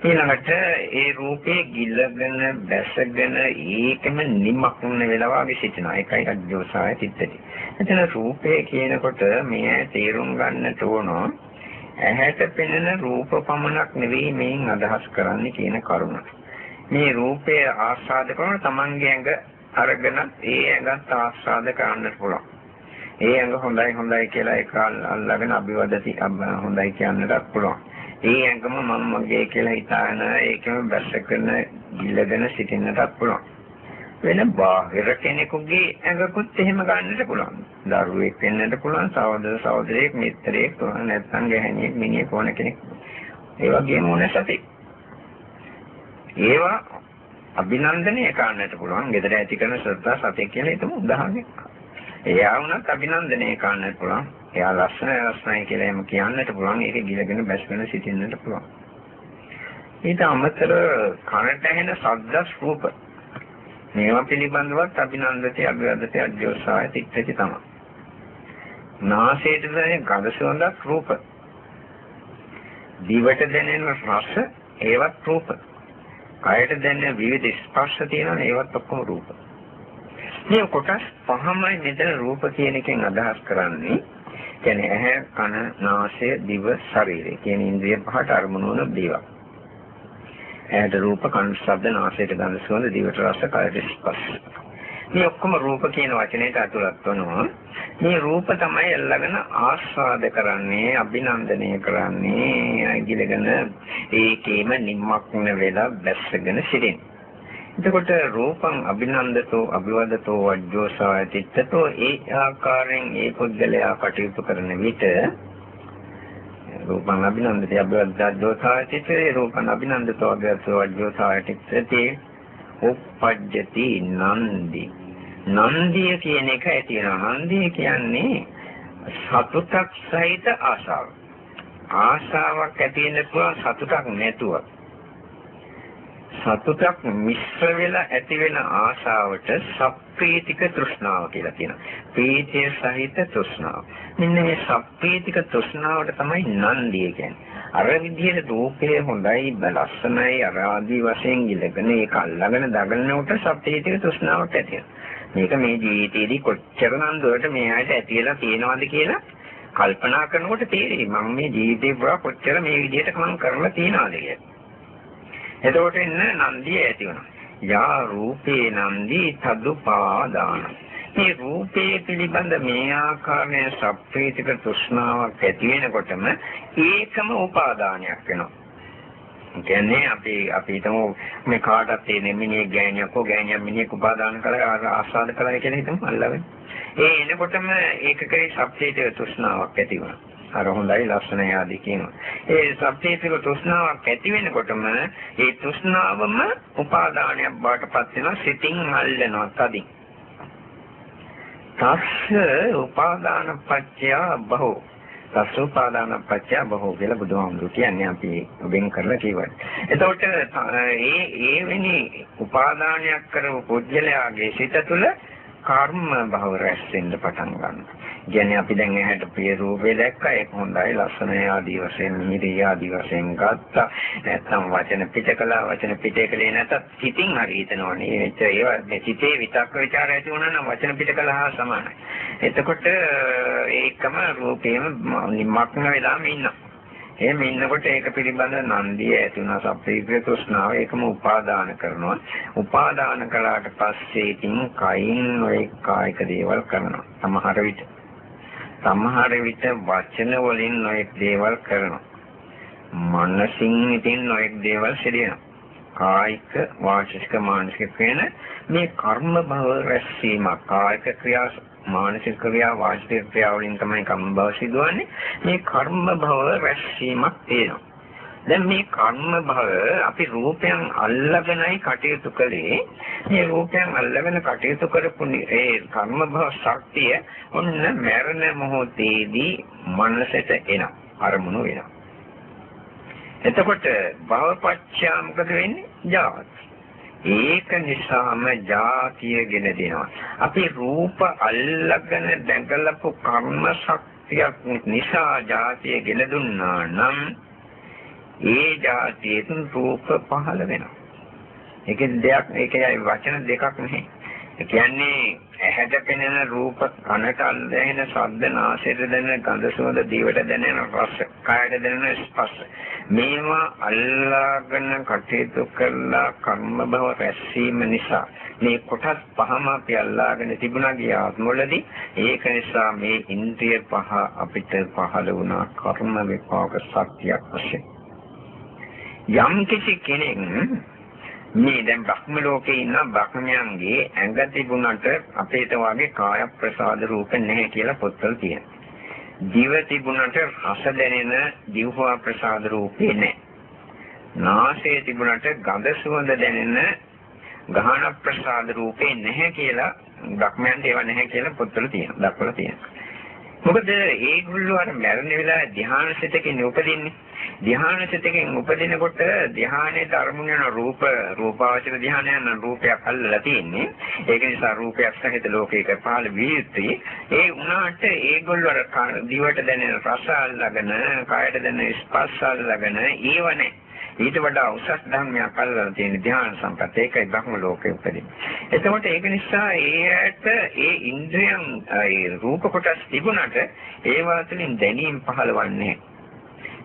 ඊළඟට ඒ රූපේ ගිලගෙන බැසගෙන ඒකම නිමක්න වෙලා වගේ සිටිනවා. ඒකයි අජෝසාය තිත්තටි. එතන රූපේ කියනකොට මේ තේරුම් ගන්නට ඕන ඇහැට පෙනෙන රූප පමණක් නෙවෙයි මේන් අදහස් කරන්නේ කියන කරුණ. මේ රූපය ආස්වාද කරන තමන්ගේ ඇඟ අරගෙන ඒ ඇඟත් ආස්වාද කරන්නට පුළුවන්. ඒ ඇඟ හොඳයි හොඳයි කියලා ඒක අල්ලගෙන අභිවදති හොඳයි කියන්නටත් පුළුවන්. ඒ ඇඟම මම මගේ කියලා හිතාන ඒකම බැස කරන ගිලගෙන සිටින්නටත් පුළුවන්. වෙන බාහිර කෙනෙකුගේ ඇඟකුත් එහෙම ගන්නට පුළුවන්. දරුවෙක් වෙන්නට පුළුවන්, සහෝදර සහෝදරියෙක්, මිත්‍රයෙක්, නැත්නම් ගැහණියෙක්, මිනිහෙක් ඕන කෙනෙක්. ඒ වගේම ඕන සතෙක්. ඒවා අභිනන්දනය කරන්නට පුළුවන්. gedara ඇති කරන ශ්‍රද්ධා සතෙක් කියලා හිතමු උදාහරණයක්. එයා වුණත් අභිනන්දනය කරන්නට පුළුවන්. එයා ලස්සනයි ලස්සනයි කියලා එහෙම කියන්නට පුළුවන්. ඒක ගිලගෙන බැස්ගෙන සිටින්නට පුළුවන්. ඊට අමතරව කනට ඇහෙන ශබ්ද රූප මේවා පිළිබඳවත් අභිනන්දති අභිවදති අජෝසාය තිත්තති තමයි. නාසයට දැනෙන ගඳ සුවඳක් රූප. දිවට දැනෙන රස ඒවත් රූප. කයට දැනෙන විවිධ ස්පර්ශ තියෙනවා ඒවත් ඔක්කොම රූප. මේ කොටස් පහමයි මෙතන රූප කියන එකෙන් අදහස් කරන්නේ. කියන්නේ ඇහැ, කන, නාසය, දිව, ශරීරය කියන ඉන්ද්‍රිය පහට අරමුණු වන දේවල්. ඇහැට රූප, කන ශබ්ද, නාසයට ගඳ සුවඳ, දිවට රස, කයට ස්පර්ශ. මේ ඔක්කොම රූප කියන වචනයට අතුලත් වෙනවා. මේ රූප තමයි අල්ලගෙන ආස්වාද කරන්නේ, අභිනන්දනය කරන්නේ, අයිගිලගෙන ඒකේම නිමක්න වෙලා බැස්සගෙන සිටින්නේ. එතකොට රූපං අභිනන්දතෝ අභිවදතෝ වජ්ජෝසාය තිත්තතෝ ඒ ආකාරයෙන් ඒ පුද්ගලයා කටයුතු කරන විට රූපං අභිනන්දති. අභිවදතෝසාය තිත්තේ රූපං අභිනන්දතෝ අභිවදතෝ වජ්ජෝසාය තිත්තේ. උප්පජ්ජති නන්දි. නන්දිය කියන එක ඇති වෙනවා. නන්දිය කියන්නේ සතුටක් සහිත ආශාව. ආශාවක් ඇති වෙන්න පුළුවන් සතුටක් නැතුව. සතුටක් මිශ්‍ර වෙලා ඇති වෙන ආශාවට සප්පීතික තෘෂ්ණාව කියලා කියනවා. ප්‍රීතිය සහිත තෘෂ්ණාව. මෙන්න මේ සප්පීතික තෘෂ්ණාවට තමයි නන්දිය කියන්නේ. අර විදිහට රූපය හොඳයි, ලස්සනයි, අර ආදී වශයෙන් ඉලගෙන ඒක අල්ලගෙන දගන්න උට සප්පීතික තෘෂ්ණාවක් ඇති මේක මේ ජීවිතේදී කොච්චර නන්දුවට මේ ආයත ඇතිලා තියෙනවද කියලා කල්පනා කරනකොට තේරෙයි මම මේ ජීවිතේ පුරා කොච්චර මේ විදිහට මම කරලා තියනවාද කියලා. එතකොට එන්න නන්දිය ඇති වෙනවා. යා රූපේ නන්දි තදුපාදාන. මේ රූපේ පිළිබඳ මේ ආකාරයෙන් සප්පේතික තෘෂ්ණාවක් ඇති වෙනකොටම ඒකම උපාදානයක් වෙනවා. කියන්නේ අපි අපි හිතමු මේ කාටත් තියෙන මිනිහ ගෑණියක් හෝ ගෑණියක් මිනිහෙක් උපාදාන කරලා ආස්වාද කළා කියලා හිතමු අල්ලගෙන. ඒ එනකොටම ඒක කරේ සප්පේතික තෘෂ්ණාවක් ඇති වෙනවා. අර හොඳයි ලස්සනයි ආදී කියනවා. ඒ සත්‍යීතික තෘෂ්ණාවක් ඇති වෙනකොටම ඒ තෘෂ්ණාවම උපාදානයක් බවට පත් වෙනවා සිතින් අල්ලනවා තදින්. තස්ස උපාදාන පත්‍ය බහෝ තස්ස උපාදාන පත්‍ය බහෝ කියලා බුදුහාමුදුරු කියන්නේ අපි වෙන් කරලා කියවනේ. එතකොට ඒ ඒ වෙනි උපාදානයක් කරපු පුජ්‍යලයාගේ සිත තුළ කර්ම භව රැස් වෙන්න පටන් ගන්නවා. කියන්නේ අපි දැන් ඇහැට ප්‍රිය රූපේ දැක්කා ඒක හොඳයි ලස්සනයි ආදී වශයෙන් මිහිරි ආදී වශයෙන් ගත්තා. නැත්නම් වචන පිට කළා වචන පිටේ කලේ නැත්නම් සිතින් හරි හිතනවනේ. ඒත් ඒවා මේ සිතේ විතක්ක ਵਿਚාර ඇති වුණා නම් වචන පිට කළා හා සමානයි. එතකොට ඒකම රූපේම මග්න වෙලාම ඉන්නවා. එහෙම ඉන්නකොට ඒක පිළිබඳ නන්දිය ඇති වෙනවා සප්පීක්‍ර තෘෂ්ණාව ඒකම උපාදාන කරනවා උපාදාන කළාට පස්සේ ඉතින් කයින් ඔය කායික දේවල් කරනවා සමහර විට සමහර විට වචන වලින් ඔය දේවල් කරනවා. මනසින් ඉතින් ඔය දේවල් සිදුවෙනවා කායික වාචික මානසික කියන මේ කර්ම භව රැස්වීමක් කායික ක්‍රියා මානසික ක්‍රියා වාචික ක්‍රියා වලින් තමයි කම්ම භව සිදුවන්නේ. මේ කර්ම භව රැස්වීමක් තියෙනවා. දැන් මේ කර්ම භව අපි රූපයන් අල්ලගෙනයි කටයුතු කළේ. මේ රූපයන් අල්ලගෙන කටයුතු කරපු ඒ කර්ම භව ශක්තිය ඔන්න මරණ මොහොතේදී මනසට එනවා අරමුණු වෙනවා. එතකොට භවපච්චා මොකද වෙන්නේ? ජාති. ඒක නිසාම ಜಾතිය ගෙන දෙනවා. අපි රූප අල්ලගෙන දැඟලපු කර්ම ශක්තියක් නිසා ಜಾතිය ගෙන දුන්නා නම් ඒ જાතියෙන් රූප පහළ වෙනවා. ඒකේ දෙයක් ඒකේ වචන දෙකක් නෙමෙයි. ඒ කියන්නේ ඇහැට පෙනෙන රූප කනට අල්ලගෙන ශබ්ද නාසයට දැනෙන ගඳ සුවඳ දිවට දැනෙන රස කායට දැනෙන ස්පර්ශ මේවා අල්ලාගෙන කටයුතු කළා කර්ම භව රැස්වීම නිසා මේ කොටස් පහම අපි අල්ලාගෙන තිබුණා ගියාත්මවලදී ඒක නිසා මේ ඉන්ද්‍රිය පහ අපිට පහළ වුණා කර්ම විපාක සත්‍යයක් වශයෙන් යම් කිසි කෙනෙක් මේ දැන් බ්‍රහ්ම ලෝකේ ඉන්න බ්‍රහ්මයන්ගේ ඇඟ තිබුණට අපේට වාගේ කාය ප්‍රසාද රූප නැහැ කියලා පොත්වල තියෙනවා. දිව තිබුණට රස දැනෙන දිවහා ප්‍රසාද රූපේ නැහැ. නාසය තිබුණට ගඳ සුවඳ දැනෙන ගහන ප්‍රසාද රූපේ නැහැ කියලා බ්‍රහ්මයන්ට ඒව නැහැ කියලා පොත්වල තියෙනවා. දක්වලා තියෙනවා. මොකද ඒගොල්ලෝ අර මරණ වෙලාවේ ධ්‍යාන සිතකින් උපදින්නේ. ධ්‍යාන සිතකින් උපදිනකොට ධ්‍යානයේ ධර්මුණ යන රූප රූපාවචර ධ්‍යානයන් රූපයක් අල්ලලා තියෙන්නේ. ඒක නිසා රූපයක් සහිත ලෝකයක පහළ විහිත්‍රි. ඒ උනාට ඒගොල්ලෝ අර දිවට දැනෙන රස අල්ලගෙන, කායට දැනෙන ස්පර්ශ අල්ලගෙන ඒව නැහැ. ඊට වඩා උසස් ධර්මයක් අල්ලලා තියෙන ධ්‍යාන සම්පත් ඒකයි බ්‍රහ්ම ලෝකයේ උපදින්නේ. එතකොට ඒක නිසා ඒයට ඒ ඉන්ද්‍රියන් ඒ රූප කොටස් තිබුණට ඒවා තුළින් දැනීම පහළවන්නේ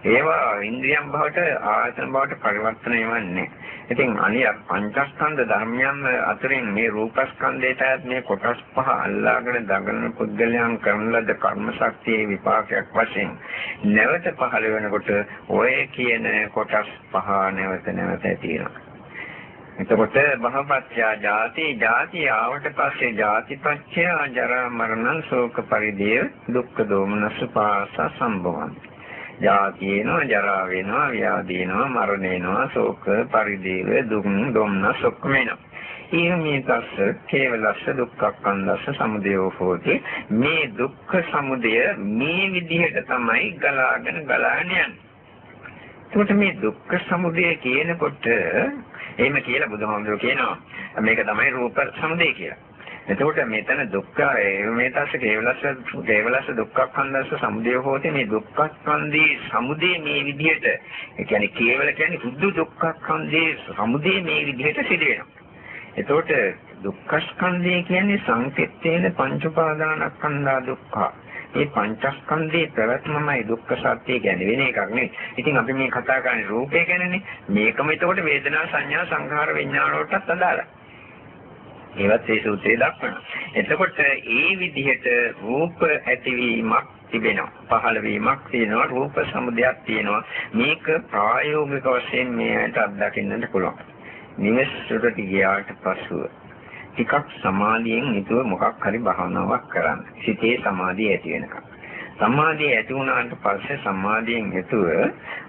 ඒවා ඉන්ද්‍රියන් බවට ආයතන බවට පරිවර්තනය වෙන්නේ. ඉතින් අනිත් පංචස්කන්ධ ධර්මයන් අතරින් මේ රූපස්කන්ධයට මේ කොටස් පහ අල්ලාගෙන දඟලන පුද්ගලයන් කරන ලද කර්ම ශක්තියේ විපාකයක් වශයෙන් නැවත පහළ වෙනකොට ඔය කියන කොටස් පහ නැවත නැවත තියෙනවා. එතකොට බහපත්‍යා ජාති ජාති ආවට පස්සේ ජාතිපත්‍ය ජරා මරණ ශෝක පරිදේව දුක්ඛ දෝමනස් පාස සම්භවන්ති ජාති වෙනවා, ජරා වෙනවා, ව්‍යාධි වෙනවා, මරණ වෙනවා, ශෝක, පරිදේව, දුක්, දුම්නස් ඔක්කොම එනවා. ඊමේ තස්ස කේවලස්ස දුක්ඛක්ඛන්දස්ස සමුදයෝ හෝති මේ දුක්ඛ සමුදය මේ විදිහට තමයි ගලාගෙන ගලාගෙන යන්නේ. එතකොට මේ දුක්ඛ සමුදය කියනකොට එහෙම කියලා බුදුහාමුදුරුවෝ කියනවා මේක තමයි රූප සමුදය කියලා. එතකොට මෙතන දුක්ඛ මේතස්ස කේවලස්ස කේවලස්ස දුක්ඛස්කන්ධස්ස සමුදය හොතේ මේ දුක්ඛස්කන්ධේ සමුදය මේ විදිහට ඒ කියන්නේ කේවල කියන්නේ සුද්ධ දුක්ඛස්කන්ධේ සමුදය මේ විදිහට සිදු වෙනවා. එතකොට දුක්ඛස්කන්ධය කියන්නේ සංකෙත්තේන පංච උපාදානස්කන්ධා දුක්ඛ. මේ පංචස්කන්ධේ ප්‍රවැත්මමයි දුක්ඛ සත්‍ය කියන්නේ වෙන එකක් නෙවෙයි. ඉතින් අපි මේ කතා කරන්නේ රූපය ගැනනේ. මේකම එතකොට වේදනා සංඥා සංඛාර විඥාන වලටත් අදාළයි. ඒවත් ඒ සූත්‍රයේ දක්වනවා. එතකොට ඒ විදිහට රූප ඇතිවීමක් තිබෙනවා. පහළ වීමක් තියෙනවා. රූප සමුදයක් තියෙනවා. මේක ප්‍රායෝගික වශයෙන් මේකට අත්දකින්නට පුළුවන්. නිවෙස්වලට ගියාට පසුව ටිකක් සමාධියෙන් යුතුව මොකක් හරි භාවනාවක් කරන්න. සිතේ සමාධිය ඇති වෙනකම්. සමාධිය ඇති වුණාට පස්සේ සමාධියෙන් යුතුව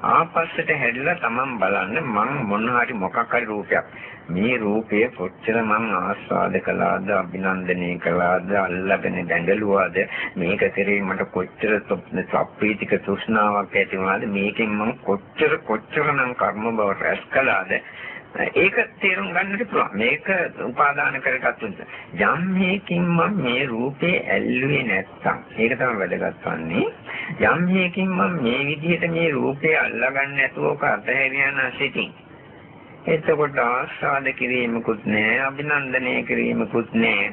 ආපස්සට හැරිලා තමන් බලන්න මං මොන හරි මොකක් හරි රූපයක්. මේ රූපය කොච්චර මං ආස්වාද කළාද අභිනන්දනය කළාද අල්ලගෙන දැඟලුවාද මේක කෙරේ මට කොච්චර සප්පීතික තෘෂ්ණාවක් ඇති වුණාද මේකෙන් මං කොච්චර කොච්චරනම් කර්ම බව රැස් කළාද ඒක තේරුම් ගන්නට පුළුවන්. මේක උපාදාන කරගත්තු නිසා. යම් හේකින් මම මේ රූපේ ඇල්ලුවේ නැත්තම් ඒක තමයි වැදගත් වන්නේ. යම් හේකින් මම මේ විදිහට මේ රූපේ අල්ලගන්න නැතුව ඔක අතහැරියා නැසිතින්. එතකොට ආස්වාද කිරීමකුත් නැහැ, අභිනන්දනය කිරීමකුත් නැහැ.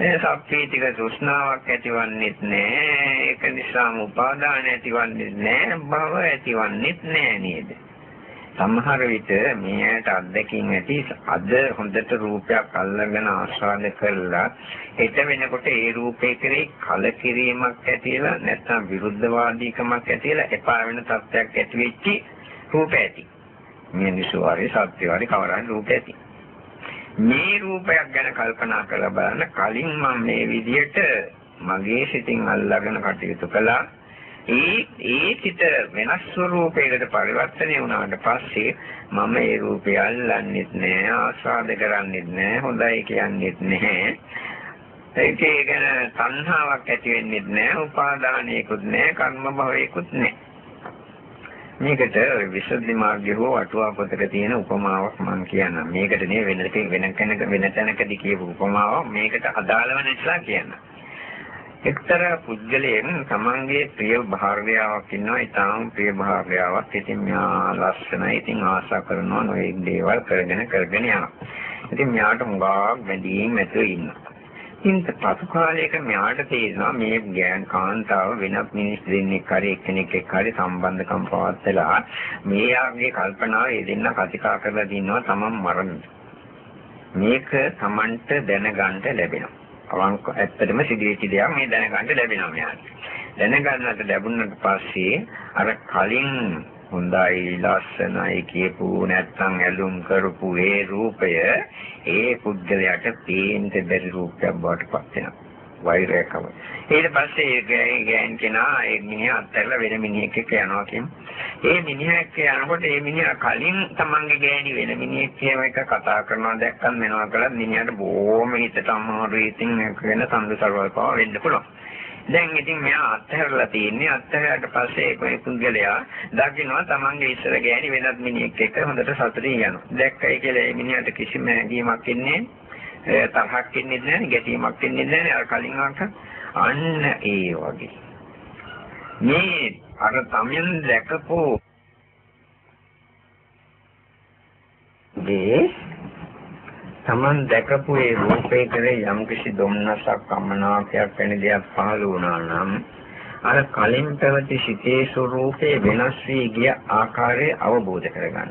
ඒ සප්පීතික තෘෂ්ණාවක් ඇතිවන්නේත් නැහැ. ඒක නිසාම උපාදාන ඇතිවන්නේත් නැහැ, භව ඇතිවන්නේත් නැහැ නේද? සමහර විට මේකට අත්දැකීම් ඇති අද හොඳට රූපයක් අල්ලගෙන ආස්වාද කරලා හෙට වෙනකොට ඒ රූපේ කෙරේ කලකිරීමක් ඇතිලා නැත්නම් විරුද්ධවාදීකමක් ඇතිලා එපා වෙන තත්ත්වයක් ඇති වෙච්චි රූප ඇති. මිනිස්සු වාරේ සත්‍ය වාරේ කවරයි රූප ඇති. මේ රූපයක් ගැන කල්පනා කරලා බලන්න කලින් මම මේ විදියට මගේ සිතින් අල්ලාගෙන කටයුතු කළා ඒ ඒ සිත වෙනස් ස්වරූපයකට පරිවර්තනය වුණාට පස්සේ මම ඒ රූපය අල්ලන්නෙත් නෑ ආස්වාද කරන්නෙත් නෑ හොඳයි කියන්නෙත් නැහැ ඒකේ ගැන තණ්හාවක් ඇති වෙන්නෙත් නෑ උපාදානයකුත් නෑ කර්ම භවයකුත් නෑ. මේකට විසුද්ධි මාර්ගය හෝ අටුවා පොතක තියෙන උපමාවක් මම කියන්නම්. මේකට නේ වෙන වෙන කෙනෙක් වෙන තැනකදී කියපු උපමාවක් මේකට අදාළව නැట్లా කියන්නම්. එක්තරා පුද්ගලයන් තමන්ගේ ප්‍රිය භාර්යාවක් ඉන්නවා. ඊටාම් ප්‍රිය භාර්යාවක්. ඉතින් මෙයා ලස්සනයි. ඉතින් ආශා කරනවා නොයෙක් දේවල් කරගෙන කරගෙන යනවා. ඉතින් මෙයාට මුගාවක් බැඳීම් ඇතුව ඉන්නවා. ඉතින් පසු කාලයක මෙයාට තේරෙනවා මේ ගෑන් කාන්තාව වෙනත් මිනිස් දෙන්නෙක් හරි එක්කෙනෙක් එක්ක හරි සම්බන්ධකම් පවත්ලා මෙයාගේ කල්පනාව ඒ දෙන්න කතිකා කරලා දිනනවා තමන් මරන්න මේක තමන්ට දැනගන්න ලැබෙනවා. අවංක ඇත්තටම සිදුවෙච්ච දෙයක් මේ දැනගන්න ලැබෙනවා මෙයාට. දැනගන්නට ලැබුණාට පස්සේ අර කලින් හොඳයි ලස්සනයි කියපු නැත්නම් ඇලුම් කරපු ඒ රූපය ඒ පුද්ගලයාට පේන්න බැරි රූපයක් බවට පත් වෙනවා. වෛරයකම. ඊට පස්සේ ඒ ගෑන් කෙනා ඒ මිනිහා අත්හැරලා වෙන මිනිහෙක් එක්ක යනවා කියමු. ඒ මිනිහා එක්ක යනකොට ඒ මිනිහා කලින් තමන්ගේ ගෑණි වෙන මිනිහෙක් කියව එක කතා කරනවා දැක්කම වෙනවා කළා මිනිහාට බොහොම හිතට අමාරු ඉතින් වෙන සම්දු සර්වල්පාව වෙන්න පුළුවන්. දැන් ඉතින් මෙයා අත්හැරලා තියෙන්නේ අත්හැරලාට පස්සේ ඒ පුද්ගලයා දකින්නවා තමන්ගේ ඉස්සර ගෑණි වෙනත් මිනිහෙක් එක්ක හොඳට සතුටින් යනවා. දැක්කයි කියලා ඒ මිනිහාට කිසිම හැඟීමක් ඉන්නේ තරහක් ඉන්නේ නැහැ ගැටීමක් ඉන්නේ නැහැ අර කලින් වගේ අන්න ඒ වගේ මේ අර තමන් දැකපු දේ තමන් දැකපු ඒ රූපේ කරේ යම් කිසි දුම්නසක් අමනාපයක් වෙන දෙයක් පහළ වුණා නම් අර කලින් පැවති සිතේ ස්වરૂපේ වෙනස් වී ගිය ආකාරය අවබෝධ කරගන්න.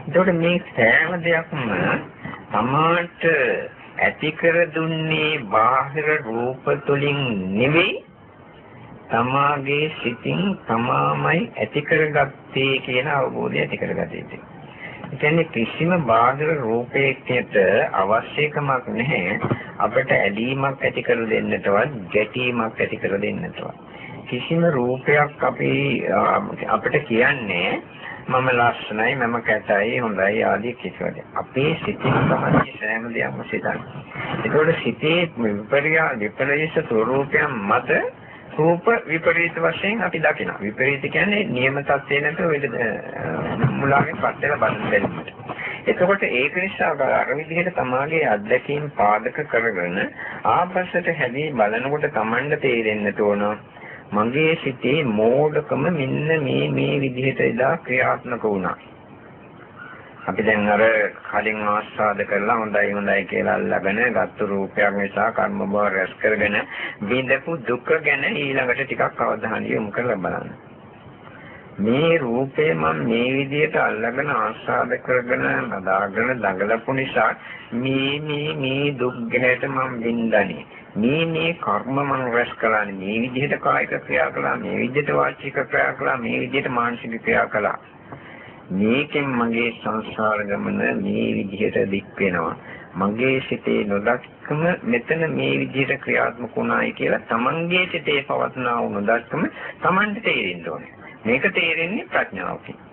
එතකොට මේ සෑම දෙයක්ම තමාට ඇති කර දුන්නේ බාහිර රූප තුලින් නෙවෙයි තමාගේ සිතින් තමාමයි ඇති කරගත්තේ කියන අවබෝධය ඇති කරගත්තේ. ඒ කියන්නේ කිසිම බාහිර රූපයකට අවශ්‍යකමක් නැහැ අපට ඇලීමක් ඇති කර දෙන්නටවත් ගැටීමක් ඇති කර දෙන්නටවත් කිසිම රූපයක් අපි අපිට කියන්නේ මම ලස්සනයි මම කැතයි හොඳයි ආදී කිසිවක් අපේ සිතින් තමයි සෑම දෙයක්ම සිතන්නේ. ඒකෝට සිතේ විපර්යා විපරීත ස්වરૂපයන් මත රූප විපරීත වශයෙන් අපි දකිනවා. විපරීත කියන්නේ නියම තත්ත්වේ නැතුව මුලාවෙන් පත් වෙලා බලන්න බැරිමට. එතකොට ඒක නිසා අර විදිහට තමාගේ අත්දැකීම් පාදක කරගෙන ආපස්සට හැදී බලනකොට Tamanda තේරෙන්න තෝරනවා මගේ සිතේ මෝඩකම මෙන්න මේ මේ විදිහට එදා ක්‍රියාත්මක වුණා. අපි දැන් අර කලින් ආස්වාද කරලා හොඳයි හොඳයි කියලා අල්ලගෙන ගත්තු රූපයක් නිසා කර්ම බව රැස් කරගෙන බිඳපු දුක ගැන ඊළඟට ටිකක් අවධානය යොමු කරලා බලන්න. මේ රූපේ මම මේ විදිහට අල්ලගෙන ආස්වාද කරගෙන බදාගෙන දඟලපු නිසා මේ මේ මේ දුක් ගැට මම වින්දනේ. මේ මේ කර්ම මම රැස් කළානේ මේ විදිහට කායික ක්‍රියා කළා මේ විදිහට වාචික ක්‍රියා කළා මේ විදිහට මානසික ක්‍රියා කළා. මේකෙන් මගේ සංසාර ගමන මේ විදිහට දික් වෙනවා. මගේ සිතේ නොදක්කම මෙතන මේ විදිහට ක්‍රියාත්මක වුණායි කියලා තමන්ගේ සිතේ පවත්නා වුණ නොදක්කම තමන්ට තේරෙන්න ඕනේ. මේක තේරෙන්නේ ප්‍රඥාවකින්.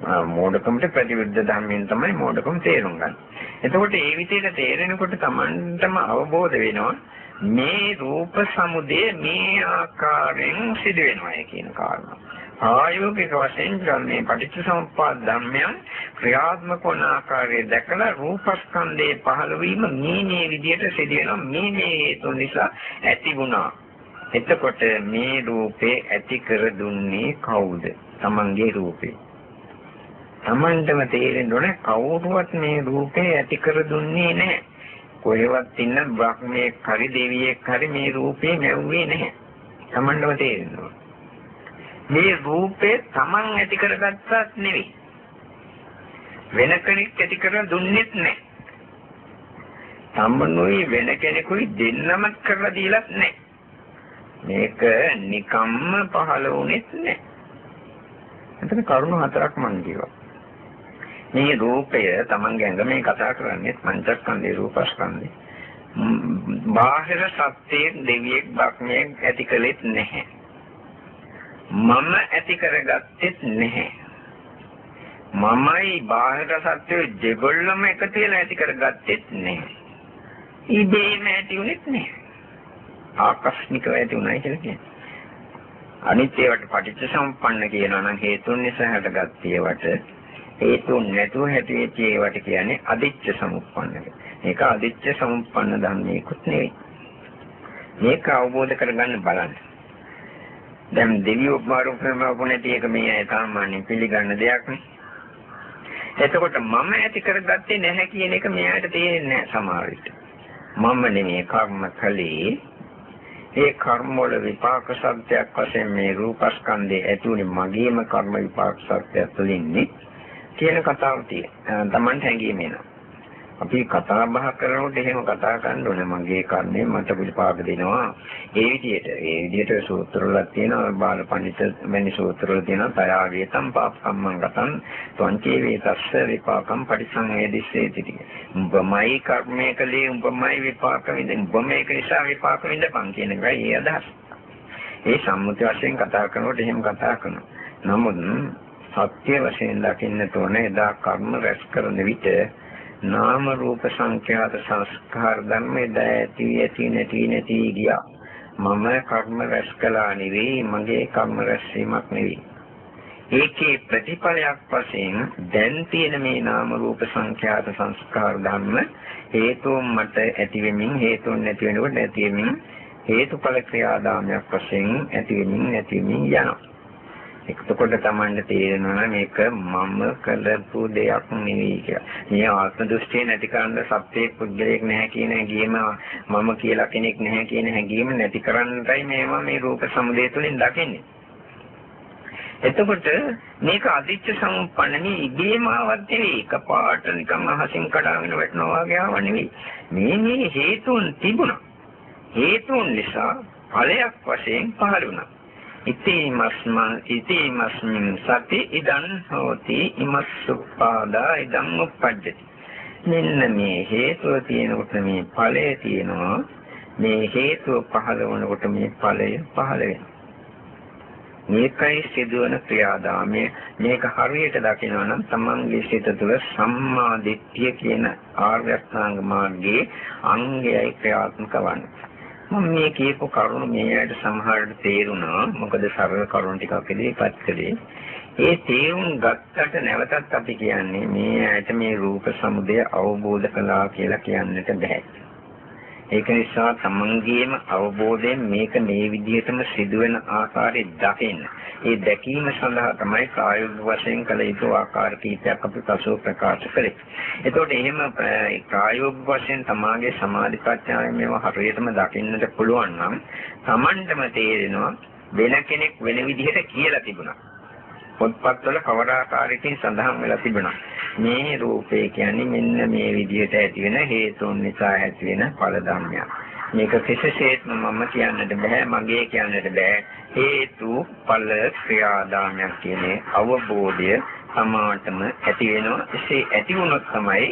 මෝඩකමට ප්‍රතිවිරුද්ධ ධර්මයෙන් තමයි මෝඩකම තේරුම් ගන්න. එතකොට ඒ විදිහට තේරෙනකොට Tamanටම අවබෝධ වෙනවා මේ රූප සමුදය මේ ආකාරයෙන් සිදු වෙනවා කියන කාරණා. ආයෝගික වශයෙන් මේ පටිච්චසමුප්පාද ධර්මයන් ක්‍රියාත්මක වන ආකාරය දැකලා රූපස්කන්ධයේ පහළ වීම මේ මේ විදිහට සිදු වෙනවා මේ මේ හේතු නිසා ඇති වුණා. එතකොට මේ රූපේ ඇති කර දුන්නේ කවුද? Tamange රූපේ. Tamanටම තේරෙන්න ඕනේ කවුරුවත් මේ රූපේ ඇති කර දුන්නේ නැහැ. කොහෙවත් ඉන්න බ්‍රහ්මයේ හරි දෙවියෙක් හරි මේ රූපේ නැවුවේ නැහැ. Tamanටම තේරෙන්න ඕනේ. මේ රූපේ Taman ඇති කරගත්තත් නෙවෙයි. වෙන කෙනෙක් ඇති කර දුන්නෙත් නැහැ. තමනුයි වෙන කෙනෙකුයි දෙන්නම කරලා දීලත් නැහැ. මේක නිකම්ම පහළ වුණෙත් නැහැ. එතන කරුණු හතරක් මම කියවා. මේ රූපය Tamange ඇඟ කතා කරන්නේ පංචස්කන්ධේ රූපස්කන්ධේ. බාහිර සත්‍යයේ දෙවියෙක් බක්මියෙක් ඇති කළෙත් නැහැ. මම ඇති කරගත්තෙත් නැහැ. මමයි බාහිර සත්‍යය දෙගොල්ලම එකතු වෙලා ඇති කරගත්තෙත් නැහැ. ඉබේම ඇති උනේත් නැහැ. ආකස්මිකව ඇති උනායි කියලා කියන්නේ. අනිත් ඒවට පටිච්ච සම්පන්න කියනවා නම් හේතුන් නිසා හටගත් ඒවට හේතුන් නැතුව හැටියෙච්ච ඒවට කියන්නේ අදිච්ච සමුප්පන්නක. මේක අදිච්ච සමුප්පන්න ධර්මයකුත් නෙවෙයි. මේක අවබෝධ කරගන්න බලන්න. දැන් දෙවියෝ මාරුපේම වුණේ ඒක මේ අය සාමාන්‍යයෙන් පිළිගන්න දෙයක් නේ. එතකොට මම ඇති කරගත්තේ නැහැ කියන එක මෙයාට තේරෙන්නේ නැහැ සමහර විට. මම නෙමෙයි කර්ම කළේ. ඒ කර්ම වල විපාක සත්‍යයක් වශයෙන් මේ රූපස්කන්ධේ ඇතුළේ මගේම කර්ම විපාක සත්‍යයක් තුළින්නේ කියන කතාව තියෙනවා. Taman හැංගීම එනවා. අපි කතා බහ කරනකොට එහෙම කතා කරන්න ඕනේ. මගේ කර්මය මට විපාක දෙනවා. ඒ විදිහට ඒ විදිහට සූත්‍රවල තියෙනවා. බාල පඬිත මෙනි සූත්‍රවල තියෙනවා. තයාගේ සම්පාපකම්මං ගතං ත්වංචේ වේතස්ස විපාකම් පරිසංවේදිස්සේති උඹමයි කර්මය කලේ උඹමයි විපාක විඳින් උඹ මේක නිසා විපාක විඳපන් කියන එකයි ඒ අදහස. ඒ සම්මුති වශයෙන් කතා කරනකොට එහෙම කතා කරනවා. නමුත් සත්‍ය වශයෙන් දකින්න තෝරන එදා කර්ම රැස් කරන විට නාම රූප සංඛ්‍යාත සංස්කාර ධර්මයේ දැටි ඇති නැති නැති ගියා. මම කර්ම රැස් කළා නෙවෙයි මගේ කර්ම රැස්වීමක් නෙවෙයි. ඒකේ ප්‍රතිඵලයක් වශයෙන් දැන් තියෙන මේ නාම රූප සංඛ්‍යාත සංස්කාර ධර්ම හේතුන් මට ඇති වෙමින් හේතුන් නැති වෙනකොට නැති වෙමින් හේතුඵල ක්‍රියාදාමයක් වශයෙන් ඇති වෙමින් නැති වෙමින් යනවා. එතකොට Tamanne තේරෙනවා මේක මම කළපු දෙයක් නෙවෙයි කියලා. මේ ආත්ම දෘෂ්ටිය නැති කරන්න සත්‍යයේ පුද්ගලයක් නැහැ කියන හැඟීම මම කියලා කෙනෙක් නැහැ කියන හැඟීම නැති කරන්නටයි මේවා මේ රූප සමුදය තුළින් දකින්නේ. එතකොට මේක අදිච්ච සම්පන්නනේ ඉබේම ආවත් නෙවෙයි එකපාරට නිකන් අහසින් කඩාගෙන වැටෙනවා වගේ ආව නෙවෙයි. මේ මේ හේතුන් තිබුණා. හේතුන් නිසා ඵලයක් වශයෙන් පහළ වුණා. ඉතිමස්මන් ඉතිමස්මින් සති ඉදන් හෝති ඉමස්සුපාදා ඉදන් උප්පජ්ජති. මෙන්න මේ හේතුව තියෙනකොට මේ ඵලය තියෙනවා. මේ හේතුව පහළ වනකොට මේ ඵලය පහළ වෙනවා. මේකයි සිදුවන ක්‍රියාදාමය. මේක හරියට දකිනවා නම් තමන්ගේ සිත තුළ සම්මා දිට්ඨිය කියන ආර්ය අෂ්ටාංග මාර්ගයේ අංගයයි ක්‍රියාත්මක වන්නේ. මම මේ කියපු කරුණු මේ ඇයිට සමහරට තේරුණා. මොකද සරල කරුණු ටිකක් ඉදිරිපත් කළේ. ඒ තේරුම් ගත්තට නැවතත් අපි කියන්නේ මේ ඇයිට මේ රූප සමුදය අවබෝධ කළා කියලා කියන්නට බෑ. ඒක නිසා තමන්ගේම අවබෝධයෙන් මේක මේ විදිහටම සිදුවෙන ආකාරය දකින්න. ඒ දැකීම සඳහා තමයි ප්‍රායෝගික වශයෙන් කළ යුතු ආකාර කීපයක් අපි පසුව ප්‍රකාශ කළේ. එතකොට එහෙම ප්‍රායෝගික වශයෙන් තමාගේ සමාධි ප්‍රඥාවෙන් මේවා හරියටම දකින්නට පුළුවන් නම් තමන්ටම තේරෙනවා වෙන කෙනෙක් වෙන විදිහට කියලා තිබුණා. පොත්පත්වල කවර ආකාරයකින් සඳහන් වෙලා තිබෙනවා. මේ රූපේ කියන්නේ මෙන්න මේ විදිහට ඇති වෙන හේතුන් නිසා ඇති වෙන ඵල ධර්මයක්. මේක කිසිසේත්ම මම කියන්නට බෑ මගේ කියන්නට බෑ හේතු ඵල ක්‍රියාදාමයක් කියන අවබෝධය සමාතම ඇති වෙනවා එසේ ඇති වුණොත් තමයි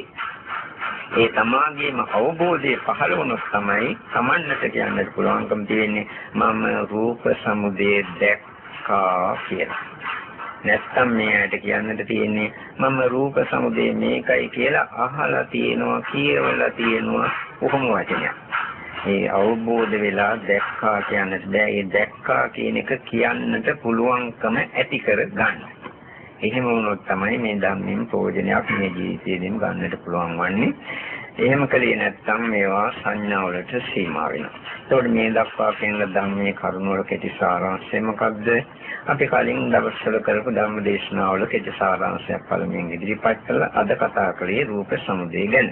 ඒ තමාගේම අවබෝධය පහළ වුණොත් තමයි Tamannට කියන්නට පුළුවන්කම තියෙන්නේ මම රූප සමුදය දැක්කා කියලා. නැත්තම් මෙයාට කියන්නට තියෙන්නේ මම රූප සමුදේ මේකයි කියලා අහලා තියෙනවා කියවලා තියෙනවා කොහොම වචනයක්. ඒ අවබෝධ වෙලා දැක්කා කියන්නට බෑ. ඒ දැක්කා කියන එක කියන්නට පුළුවන්කම ඇති කර ගන්න. එහෙම වුණොත් තමයි මේ ධම්මෙන් ප්‍රයෝජනයක් මේ ජීවිතේදීම ගන්නට පුළුවන් වන්නේ. එහෙම කලේ නැත්නම් මේවා සංඥා වලට සීමා වෙනවා. ඒතකොට මේ දක්වා කියන ධම්මයේ කරුණ වල කෙටි සාරාංශය මොකක්ද? අපි කලින් දවස්වල කරපු ධම්ම දේශනාවල කෙටි සාරාංශයක් පළමුවෙන් ඉදිරිපත් කළා. අද කතා කරේ රූප සමුදය ගැන.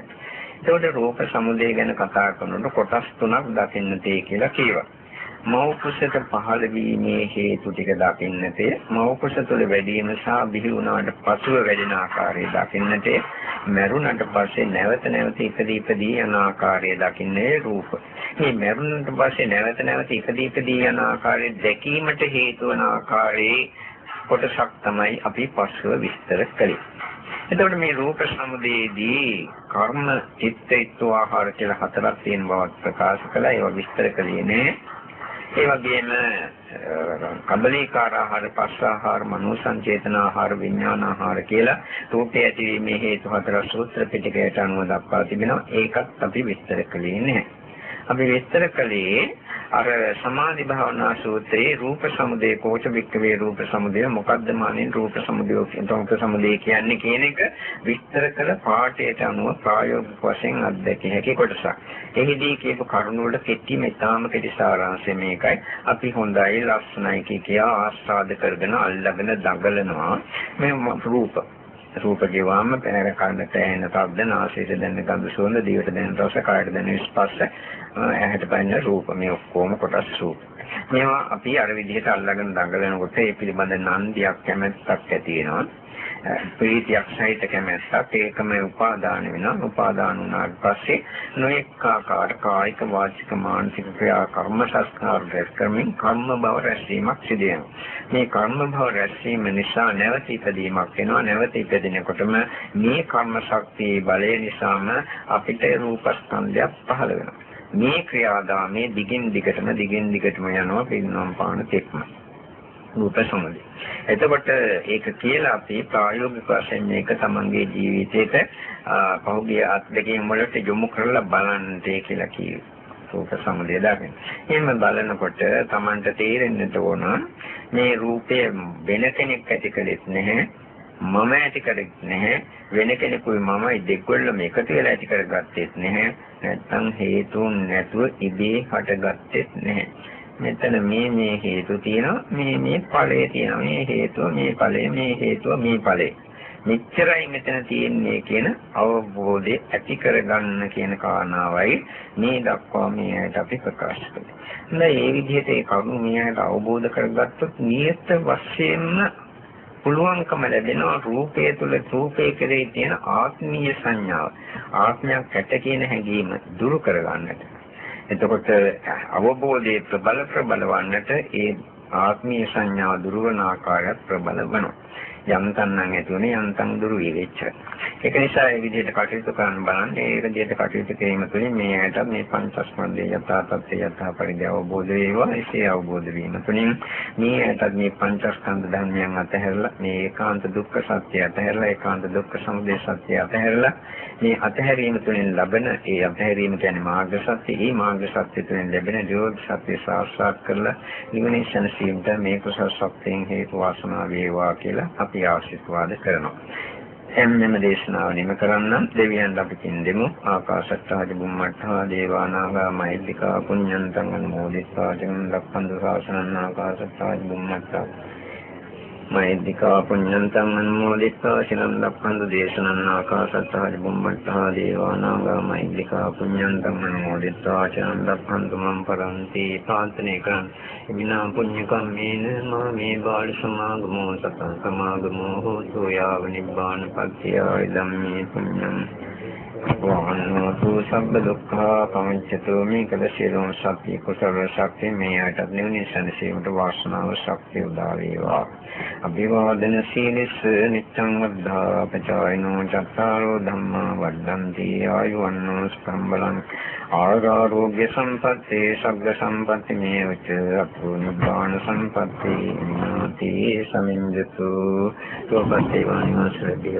ඒතකොට රූප සමුදය ගැන කතා කරනකොට කොටස් තුනක් දකින්න තේ කියලා කියවා. මෞකුසට පහළ වීමේ හේතු ටික දකින්නට මෞකුස තුළ වැඩිම සහ බිහි වුණාට පසුව වැඩෙන ආකාරය දකින්නට මරුණට පස්සේ නැවත නැවත ඉපදී ඉපදී යන ආකාරය දකින්නේ රූප. මේ මරුණට පස්සේ නැවත නැවත ඉපදී ඉපදී යන ආකාරය දැකීමට හේතු වන ආකාරයේ කොටසක් තමයි අපි පස්ව විස්තර කළේ. එතකොට මේ රූප සමුදයේදී කර්ම චිත්ත ඊත්ව ආහාර කියලා හතරක් තියෙන බවක් ප්‍රකාශ කළා. ඒවා විස්තර කළේ නෑ. ඒ වගේම කබලීකාර ආහාර, පස්ස ආහාර, මනෝ සංචේතන ආහාර, විඥාන ආහාර කියලා රූපය ඇතිවීමේ හේතු හතර සූත්‍ර පිටකයට අනුව දක්වා තිබෙනවා. ඒකත් අපි විස්තර කළේ නැහැ. අපි විස්තර කළේ අර සමාධි භාවනා සූත්‍රයේ රූප සමුදය කෝච වික්කවේ රූප සමුදය මොකද්ද මානෙන් රූප සමුදය රූප සමුදය කියන්නේ කියන එක විස්තර කළ පාඩයට අනුව ප්‍රායෝගික වශයෙන් අත්දැකිය හැකි කොටසක්. එහිදී කියපු කරුණු වල කෙටි මෙතාම කෙටි සාරාංශය මේකයි. අපි හොඳයි ලස්සනයි කියා ආස්වාද කරගෙන අල්ලගෙන දඟලනවා මේ රූප රූප ගෙවාම පැනර කන්නට ඇහෙන ශබ්ද නාසයට දැනෙන ගඳ සුවඳ දිවට දැනෙන රස කායට දැනෙන ස්පර්ශ ඇහැට පෙනෙන රූප. මේ ඔක්කොම කොටස් රූප. මේවා අපි අර විදිහට අල්ලගෙන දඟලනකොට ඒ පිළිබඳ නන්දියක් කැමැත්තක් ඇති වෙනවා. ප්‍රීතියක් සහිත කැමැත්තක්. ඒකම උපාදාන වෙනවා. උපාදාන වුණාට පස්සේ නොඑක ආකාර කායික වාචික මානසික ක්‍රියා කර්ම සංස්කාර රැස් කරමින් කර්ම භව රැස්වීමක් සිදු වෙනවා. මේ කර්ම භව රැස්වීම නිසා නැවත ඉපදීමක් වෙනවා. නැවත ඉපදිනකොටම මේ කර්ම ශක්තියේ බලය නිසාම අපිට රූපස්කන්ධයක් පහළ වෙනවා. මේ ක්‍රියාදාමයේ දිගින් දිගටම දිගින් දිගටම යනවා පින්නම් පාන තෙක්ම. රූප සමුදය. එතකොට ඒක කියලා අපි ප්‍රායෝගික වශයෙන් මේක තමන්ගේ ජීවිතේට පහුගිය අත්දැකීම් වලට යොමු කරලා බලන්නටේ කියලා කියනවා. රූප සමුදය දකින්න. එහෙම බලනකොට තමන්ට තේරෙන්නට ඕන මේ රූපය වෙන කෙනෙක් ඇති කළෙත් නැහැ. මම ඇති කරෙත් නැහැ වෙන කෙනෙකුයි මමයි දෙකොල්ලම එකතු වෙලා ඇති කරගත්තෙත් නැහැ නැත්තම් හේතුන් නැතුව ඉබේ හටගත්තෙත් නැහැ මෙතන මේ මේ හේතු තියෙනවා මේ මේ ඵලය තියෙනවා. මේ හේතුව මේ ඵලය මේ හේතුව මේ ඵලය. මෙච්චරයි මෙතන තියෙන්නේ කියන අවබෝධය ඇති කරගන්න කියන කාරණාවයි මේ දක්වා මේ ඇයට අපි ප්‍රකාශ කළේ. නැත්නම් මේ විදිහට ඒ කරුණු මේ ඇයට අවබෝධ කරගත්තොත් නියත වශයෙන්ම පුළුවන්කම ලැබෙනවා රූපය තුළ රූපේ කෙරෙහි තියෙන ආත්මීය සංඥාව. ආත්මයක් ඇත කියන හැඟීම දුරු කරගන්නට. එතකොට අවබෝධයේ ප්‍රබල ප්‍රබල වන්නට ඒ ආත්මීය සංඥා දුරවන ආකාරයත් ප්‍රබල වෙනවා. යන්තම් නම් ඇති උනේ යන්තම් දුරු වෙච්ච. ඒක නිසා මේ විදිහට කටයුතු කරන්න බලන්න. ඒ විදිහට කටයුතු කිරීම තුළින් මේ ඇයට මේ පංචස්කන්ධය යථා තත්ත්වය යථා පරිදි අවබෝධ වේවා. ඒකේ අවබෝධ වීම තුළින් මේ ඇයට මේ පංචස්කන්ධ ධර්මයන් අතහැරලා මේ ඒකාන්ත දුක්ඛ සත්‍ය අතහැරලා ඒකාන්ත දුක්ඛ සමුදය සත්‍ය අතහැරලා මේ අතහැරීම තුළින් ලබන ඒ අතහැරීම කියන්නේ මාර්ග සත්‍ය. මේ මාර්ග සත්‍ය තුළින් ලැබෙන නිරෝධ සත්‍ය සාක්ෂාත් කරලා නිවනේ සැනසීමට මේ කුසල ශක්තියෙන් හේතු වාසනා වේවා කියලා අපි ආශිර්වාද කරනවා. එම්මෙම දේශනාව නිම කරන්න දෙවියන් අපි කින් දෙමු. ආකාශත්තාජ බුම්මත්තා දේවානාගා මෛත්‍තිකා පුඤ්ඤන්තං අනුමෝදිත්වා ජන ලක්ඛන්තු ශාසනං ආකාශත්තාජ බුම්මත්තා මෛත්‍තිකා පුඤ්ඤන්තං අනුමෝදිත්වා චිරන් ලක්ඛන්තු දේශනං ආකාශත්තාජ බුම්මත්තා දේවානාගා මෛත්‍තිකා පුඤ්ඤන්තං අනුමෝදිත්වා චිරන් ලක්ඛන්තු මම් පරන්ති ප්‍රාර්ථනා කරන්. ඉමිනා පුඤ්ඤ කම්මේන මා මේ බාල සමාගමෝ සතං සමාගමෝ හෝතු යාව නිබ්බාන පත්‍ය ධම්මේ පුඤ්ඤං. වහන්නෝතු සබ්බ දුක්ඛා පමිච්ඡතු මේකද සියලුම සත්‍ය කුසල ශක්තිය මේ ආයතන නිවන සැනසීමට වාසනාව ශක්තිය උදා වේවා. අභිවාදන සීලස නිච්ඡං වද්ධා පචායනෝ චත්තාරෝ ධම්මා වඩ්ඩಂತಿ ආයුවන්නෝ ස්කම්බලං ආරෝග්‍ය සම්පatti සග්ග සම්පatti මේ උච්ච අතු නිබ්බාන සම්පatti නාති සමින්දතු. සෝපත්තේ වානිවසරදී